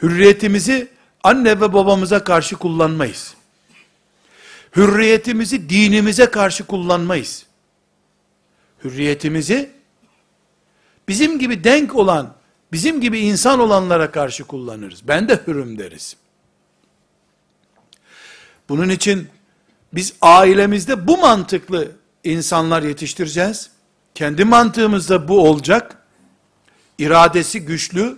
Hürriyetimizi anne ve babamıza karşı kullanmayız. Hürriyetimizi dinimize karşı kullanmayız. Hürriyetimizi bizim gibi denk olan, bizim gibi insan olanlara karşı kullanırız. Ben de hürüm deriz. Bunun için biz ailemizde bu mantıklı insanlar yetiştireceğiz. Kendi mantığımızda bu olacak. İradesi güçlü,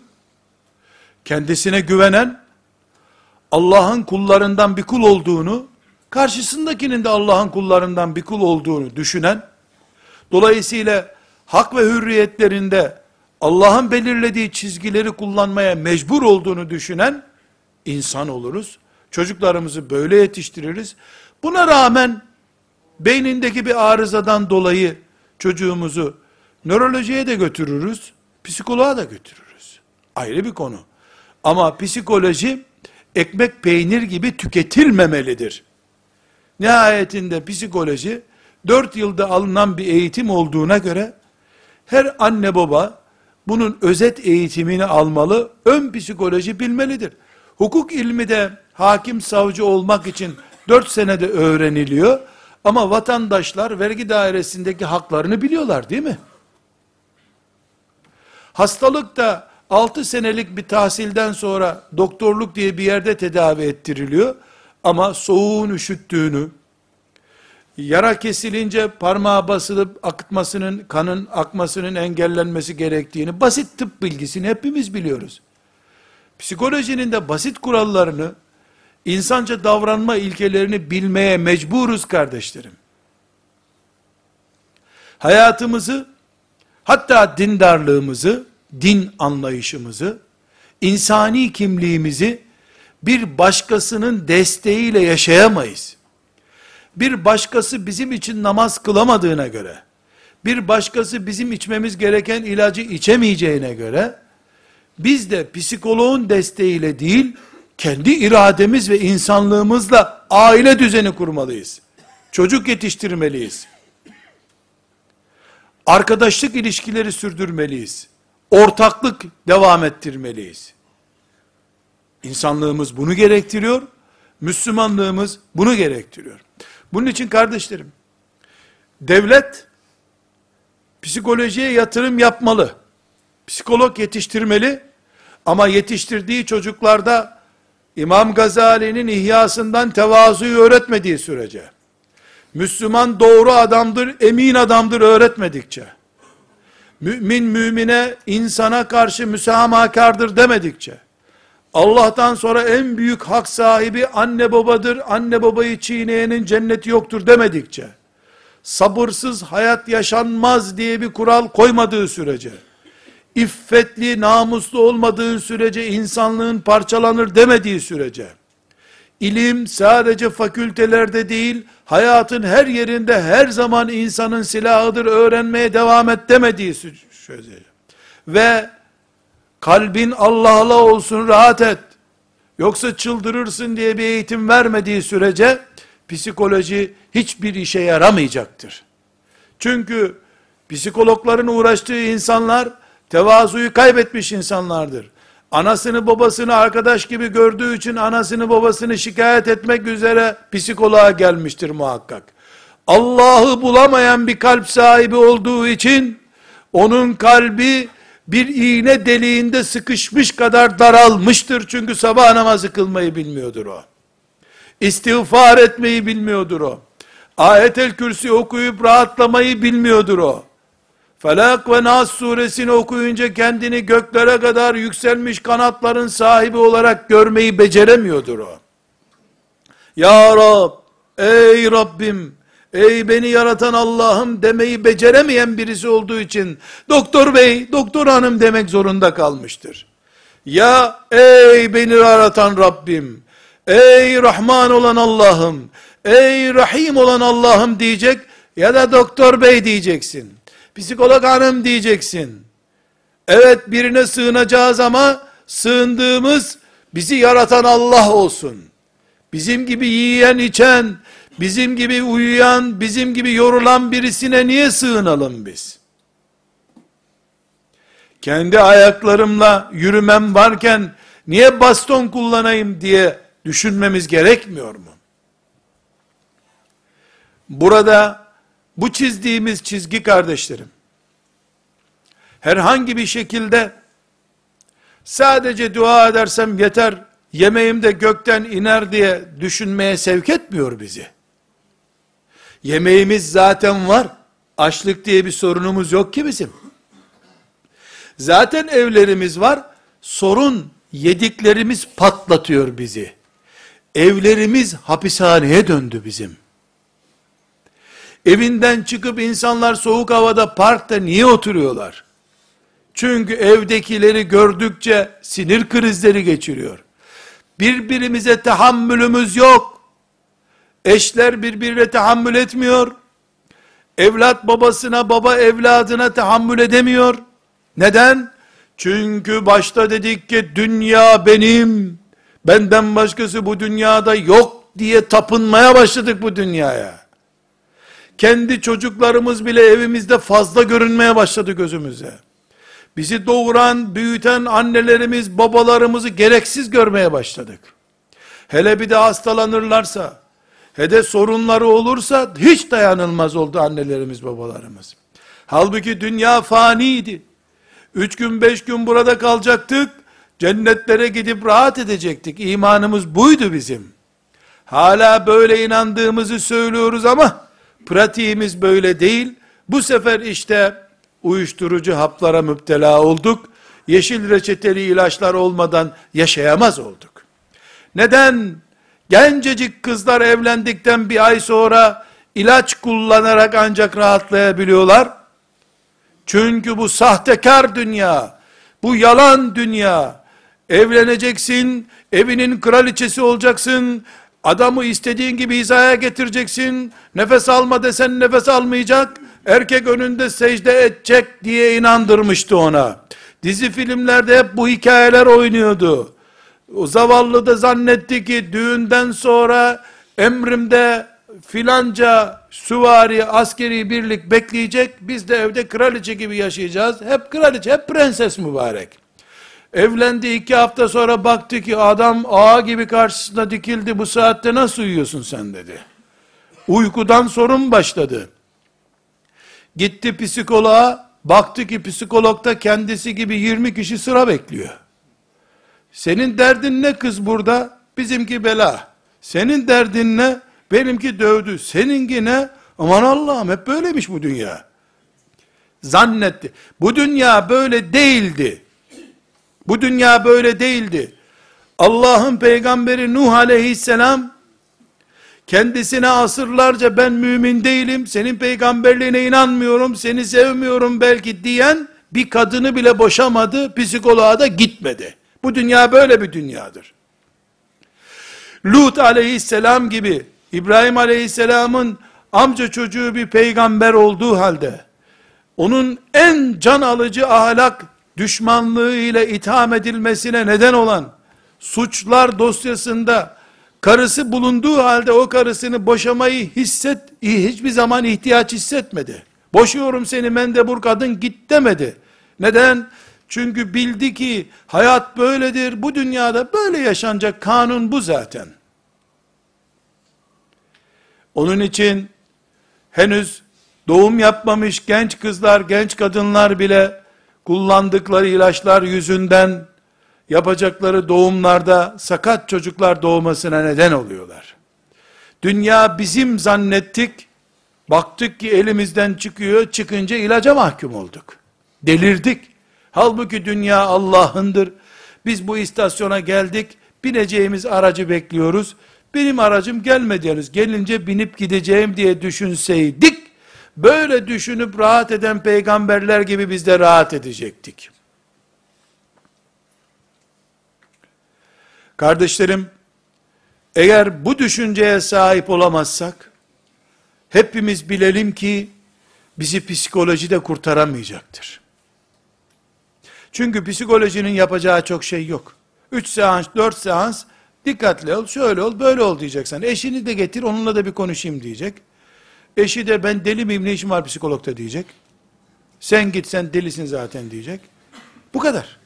kendisine güvenen, Allah'ın kullarından bir kul olduğunu, karşısındakinin de Allah'ın kullarından bir kul olduğunu düşünen, dolayısıyla hak ve hürriyetlerinde Allah'ın belirlediği çizgileri kullanmaya mecbur olduğunu düşünen insan oluruz. Çocuklarımızı böyle yetiştiririz. Buna rağmen beynindeki bir arızadan dolayı çocuğumuzu nörolojiye de götürürüz, psikoloğa da götürürüz. Ayrı bir konu. Ama psikoloji ekmek peynir gibi tüketilmemelidir. Nihayetinde psikoloji 4 yılda alınan bir eğitim olduğuna göre her anne baba bunun özet eğitimini almalı, ön psikoloji bilmelidir. Hukuk ilmi de hakim savcı olmak için 4 senede öğreniliyor. Ama vatandaşlar vergi dairesindeki haklarını biliyorlar değil mi? Hastalık da 6 senelik bir tahsilden sonra doktorluk diye bir yerde tedavi ettiriliyor. Ama soğuğun üşüttüğünü, yara kesilince parmağa basılıp akıtmasının, kanın akmasının engellenmesi gerektiğini, basit tıp bilgisini hepimiz biliyoruz. Psikolojinin de basit kurallarını, insanca davranma ilkelerini bilmeye mecburuz kardeşlerim. Hayatımızı, hatta dindarlığımızı, din anlayışımızı, insani kimliğimizi bir başkasının desteğiyle yaşayamayız. Bir başkası bizim için namaz kılamadığına göre, bir başkası bizim içmemiz gereken ilacı içemeyeceğine göre, biz de psikoloğun desteğiyle değil, kendi irademiz ve insanlığımızla aile düzeni kurmalıyız. Çocuk yetiştirmeliyiz. Arkadaşlık ilişkileri sürdürmeliyiz. Ortaklık devam ettirmeliyiz. İnsanlığımız bunu gerektiriyor. Müslümanlığımız bunu gerektiriyor. Bunun için kardeşlerim, devlet psikolojiye yatırım yapmalı. Psikolog yetiştirmeli ama yetiştirdiği çocuklarda İmam Gazali'nin ihyasından tevazuyu öğretmediği sürece, Müslüman doğru adamdır, emin adamdır öğretmedikçe, mümin mümine, insana karşı müsamahakardır demedikçe, Allah'tan sonra en büyük hak sahibi anne babadır, anne babayı çiğneyenin cenneti yoktur demedikçe, sabırsız hayat yaşanmaz diye bir kural koymadığı sürece, iffetli, namuslu olmadığın sürece insanlığın parçalanır demediği sürece, ilim sadece fakültelerde değil, hayatın her yerinde her zaman insanın silahıdır, öğrenmeye devam et demediği sürece, ve kalbin Allah'la olsun rahat et, yoksa çıldırırsın diye bir eğitim vermediği sürece, psikoloji hiçbir işe yaramayacaktır. Çünkü psikologların uğraştığı insanlar, tevazuyu kaybetmiş insanlardır. Anasını babasını arkadaş gibi gördüğü için anasını babasını şikayet etmek üzere psikoloğa gelmiştir muhakkak. Allah'ı bulamayan bir kalp sahibi olduğu için onun kalbi bir iğne deliğinde sıkışmış kadar daralmıştır. Çünkü sabah namazı kılmayı bilmiyordur o. İstiğfar etmeyi bilmiyordur o. Ayetel Kürsi okuyup rahatlamayı bilmiyordur o. Felak ve Nas suresini okuyunca kendini göklere kadar yükselmiş kanatların sahibi olarak görmeyi beceremiyordur o. Ya Rab, ey Rabbim, ey beni yaratan Allah'ım demeyi beceremeyen birisi olduğu için, doktor bey, doktor hanım demek zorunda kalmıştır. Ya ey beni yaratan Rabbim, ey Rahman olan Allah'ım, ey Rahim olan Allah'ım diyecek, ya da doktor bey diyeceksin. Psikolog hanım diyeceksin. Evet birine sığınacağız ama sığındığımız bizi yaratan Allah olsun. Bizim gibi yiyen içen, bizim gibi uyuyan, bizim gibi yorulan birisine niye sığınalım biz? Kendi ayaklarımla yürümem varken niye baston kullanayım diye düşünmemiz gerekmiyor mu? Burada bu çizdiğimiz çizgi kardeşlerim, herhangi bir şekilde, sadece dua edersem yeter, yemeğim de gökten iner diye düşünmeye sevk etmiyor bizi. Yemeğimiz zaten var, açlık diye bir sorunumuz yok ki bizim. Zaten evlerimiz var, sorun yediklerimiz patlatıyor bizi. Evlerimiz hapishaneye döndü bizim. Evinden çıkıp insanlar soğuk havada parkta niye oturuyorlar? Çünkü evdekileri gördükçe sinir krizleri geçiriyor. Birbirimize tahammülümüz yok. Eşler birbirine tahammül etmiyor. Evlat babasına, baba evladına tahammül edemiyor. Neden? Çünkü başta dedik ki dünya benim, benden başkası bu dünyada yok diye tapınmaya başladık bu dünyaya. Kendi çocuklarımız bile evimizde fazla görünmeye başladı gözümüze. Bizi doğuran, büyüten annelerimiz, babalarımızı gereksiz görmeye başladık. Hele bir de hastalanırlarsa, hele sorunları olursa hiç dayanılmaz oldu annelerimiz, babalarımız. Halbuki dünya faniydi. Üç gün, beş gün burada kalacaktık. Cennetlere gidip rahat edecektik. İmanımız buydu bizim. Hala böyle inandığımızı söylüyoruz ama Pratiğimiz böyle değil. Bu sefer işte uyuşturucu haplara müptela olduk. Yeşil reçeteli ilaçlar olmadan yaşayamaz olduk. Neden? Gencecik kızlar evlendikten bir ay sonra ilaç kullanarak ancak rahatlayabiliyorlar. Çünkü bu sahtekar dünya, bu yalan dünya, evleneceksin, evinin kraliçesi olacaksın, Adamı istediğin gibi hizaya getireceksin. Nefes alma desen nefes almayacak. Erkek önünde secde edecek diye inandırmıştı ona. Dizi filmlerde hep bu hikayeler oynuyordu. O zavallı da zannetti ki düğünden sonra emrimde filanca süvari askeri birlik bekleyecek. Biz de evde kraliçe gibi yaşayacağız. Hep kraliçe, hep prenses mübarek. Evlendi iki hafta sonra baktı ki adam ağa gibi karşısında dikildi bu saatte nasıl uyuyorsun sen dedi. Uykudan sorun başladı. Gitti psikoloğa baktı ki psikologda kendisi gibi 20 kişi sıra bekliyor. Senin derdin ne kız burada? Bizimki bela. Senin derdin ne? Benimki dövdü. Seninki ne? Aman Allah'ım hep böylemiş bu dünya. Zannetti. Bu dünya böyle değildi. Bu dünya böyle değildi. Allah'ın peygamberi Nuh aleyhisselam kendisine asırlarca ben mümin değilim, senin peygamberliğine inanmıyorum, seni sevmiyorum belki diyen bir kadını bile boşamadı, psikoloğa da gitmedi. Bu dünya böyle bir dünyadır. Lut aleyhisselam gibi, İbrahim aleyhisselamın amca çocuğu bir peygamber olduğu halde, onun en can alıcı ahlak düşmanlığı ile itham edilmesine neden olan suçlar dosyasında karısı bulunduğu halde o karısını boşamayı hisset, hiçbir zaman ihtiyaç hissetmedi. Boşuyorum seni mendebur kadın git demedi. Neden? Çünkü bildi ki hayat böyledir, bu dünyada böyle yaşanacak kanun bu zaten. Onun için henüz doğum yapmamış genç kızlar, genç kadınlar bile kullandıkları ilaçlar yüzünden yapacakları doğumlarda sakat çocuklar doğmasına neden oluyorlar. Dünya bizim zannettik, baktık ki elimizden çıkıyor, çıkınca ilaca mahkum olduk. Delirdik. Halbuki dünya Allah'ındır. Biz bu istasyona geldik, bineceğimiz aracı bekliyoruz. Benim aracım gelmedi henüz, gelince binip gideceğim diye düşünseydik, böyle düşünüp rahat eden peygamberler gibi biz de rahat edecektik. Kardeşlerim, eğer bu düşünceye sahip olamazsak, hepimiz bilelim ki, bizi psikoloji de kurtaramayacaktır. Çünkü psikolojinin yapacağı çok şey yok. 3 seans, 4 seans, dikkatli ol, şöyle ol, böyle ol diyeceksen. Eşini de getir, onunla da bir konuşayım diyecek. Eşi de ben deli miyim, ne işim var psikologta diyecek. Sen git, sen delisin zaten diyecek. Bu kadar.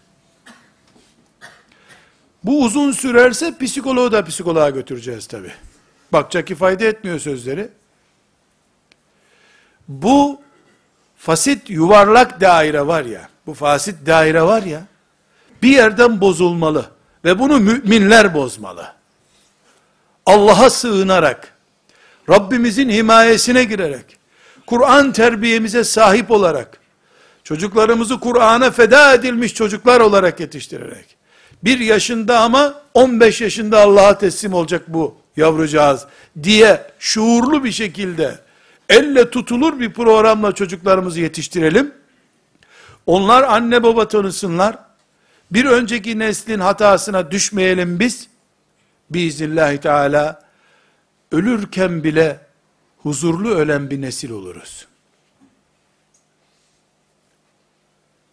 Bu uzun sürerse psikoloğu da psikoloğa götüreceğiz tabi. Bakacak ki fayda etmiyor sözleri. Bu fasit yuvarlak daire var ya, bu fasit daire var ya, bir yerden bozulmalı ve bunu müminler bozmalı. Allah'a sığınarak, Rabbimizin himayesine girerek, Kur'an terbiyemize sahip olarak, çocuklarımızı Kur'an'a feda edilmiş çocuklar olarak yetiştirerek, bir yaşında ama 15 yaşında Allah'a teslim olacak bu yavrucağız diye şuurlu bir şekilde elle tutulur bir programla çocuklarımızı yetiştirelim. Onlar anne baba tanısınlar. Bir önceki neslin hatasına düşmeyelim biz. Biiznillahü teala ölürken bile huzurlu ölen bir nesil oluruz.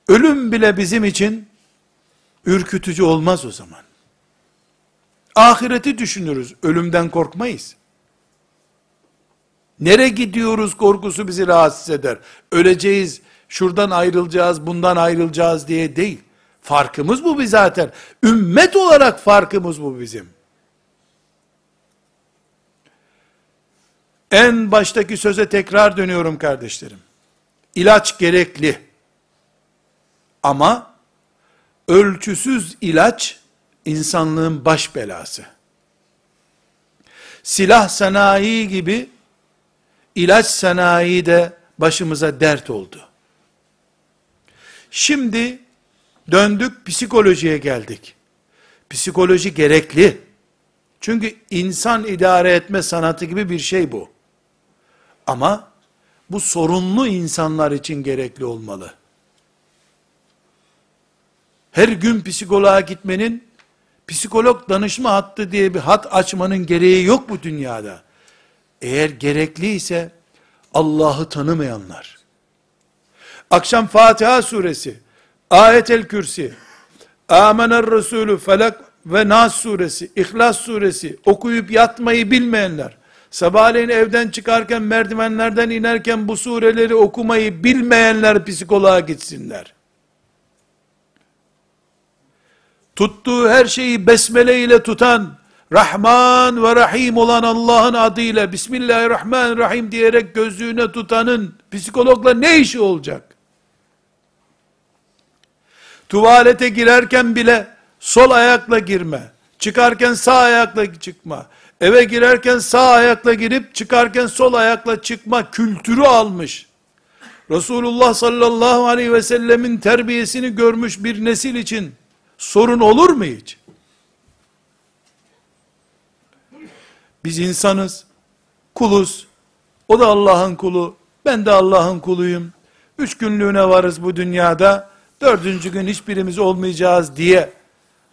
Ölüm bile bizim için ürkütücü olmaz o zaman. Ahireti düşünürüz, ölümden korkmayız. Nere gidiyoruz korkusu bizi rahatsız eder. Öleceğiz, şuradan ayrılacağız, bundan ayrılacağız diye değil. Farkımız bu bir zaten. Ümmet olarak farkımız bu bizim. En baştaki söze tekrar dönüyorum kardeşlerim. İlaç gerekli. Ama ölçüsüz ilaç insanlığın baş belası. Silah sanayi gibi ilaç sanayi de başımıza dert oldu. Şimdi döndük psikolojiye geldik. Psikoloji gerekli. Çünkü insan idare etme sanatı gibi bir şey bu. Ama bu sorunlu insanlar için gerekli olmalı. Her gün psikoloğa gitmenin, psikolog danışma hattı diye bir hat açmanın gereği yok bu dünyada. Eğer gerekli ise Allah'ı tanımayanlar, akşam Fatiha suresi, Ayetel Kürsi, Amener Resulü, Felak ve Nas suresi, İhlas suresi okuyup yatmayı bilmeyenler, sabahleyin evden çıkarken merdivenlerden inerken bu sureleri okumayı bilmeyenler psikoloğa gitsinler. Tuttuğu her şeyi besmele ile tutan, Rahman ve Rahim olan Allah'ın adıyla Bismillahirrahmanirrahim diyerek gözlüğüne tutanın psikologla ne işi olacak? Tuvalete girerken bile sol ayakla girme, çıkarken sağ ayakla çıkma, eve girerken sağ ayakla girip çıkarken sol ayakla çıkma kültürü almış. Resulullah sallallahu aleyhi ve sellemin terbiyesini görmüş bir nesil için sorun olur mu hiç? Biz insanız, kuluz, o da Allah'ın kulu, ben de Allah'ın kuluyum. üç günlüğüne varız bu dünyada, dördüncü gün hiçbirimiz olmayacağız diye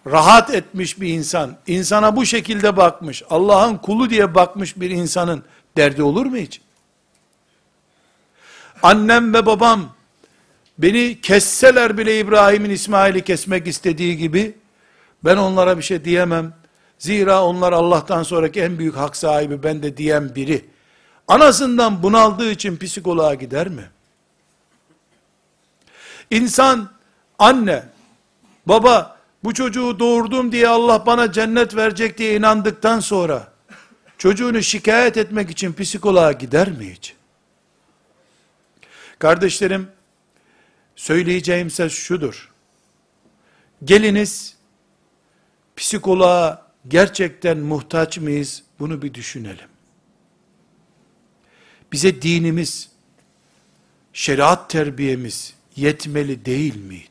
rahat etmiş bir insan, insana bu şekilde bakmış, Allah'ın kulu diye bakmış bir insanın derdi olur mu hiç? Annem ve babam, beni kesseler bile İbrahim'in İsmail'i kesmek istediği gibi, ben onlara bir şey diyemem. Zira onlar Allah'tan sonraki en büyük hak sahibi ben de diyen biri, anasından bunaldığı için psikoloğa gider mi? İnsan, anne, baba, bu çocuğu doğurdum diye Allah bana cennet verecek diye inandıktan sonra, çocuğunu şikayet etmek için psikoloğa gider mi hiç? Kardeşlerim, söyleyeceğim ses şudur. Geliniz, psikoloğa gerçekten muhtaç mıyız? Bunu bir düşünelim. Bize dinimiz, şeriat terbiyemiz yetmeli değil miydi?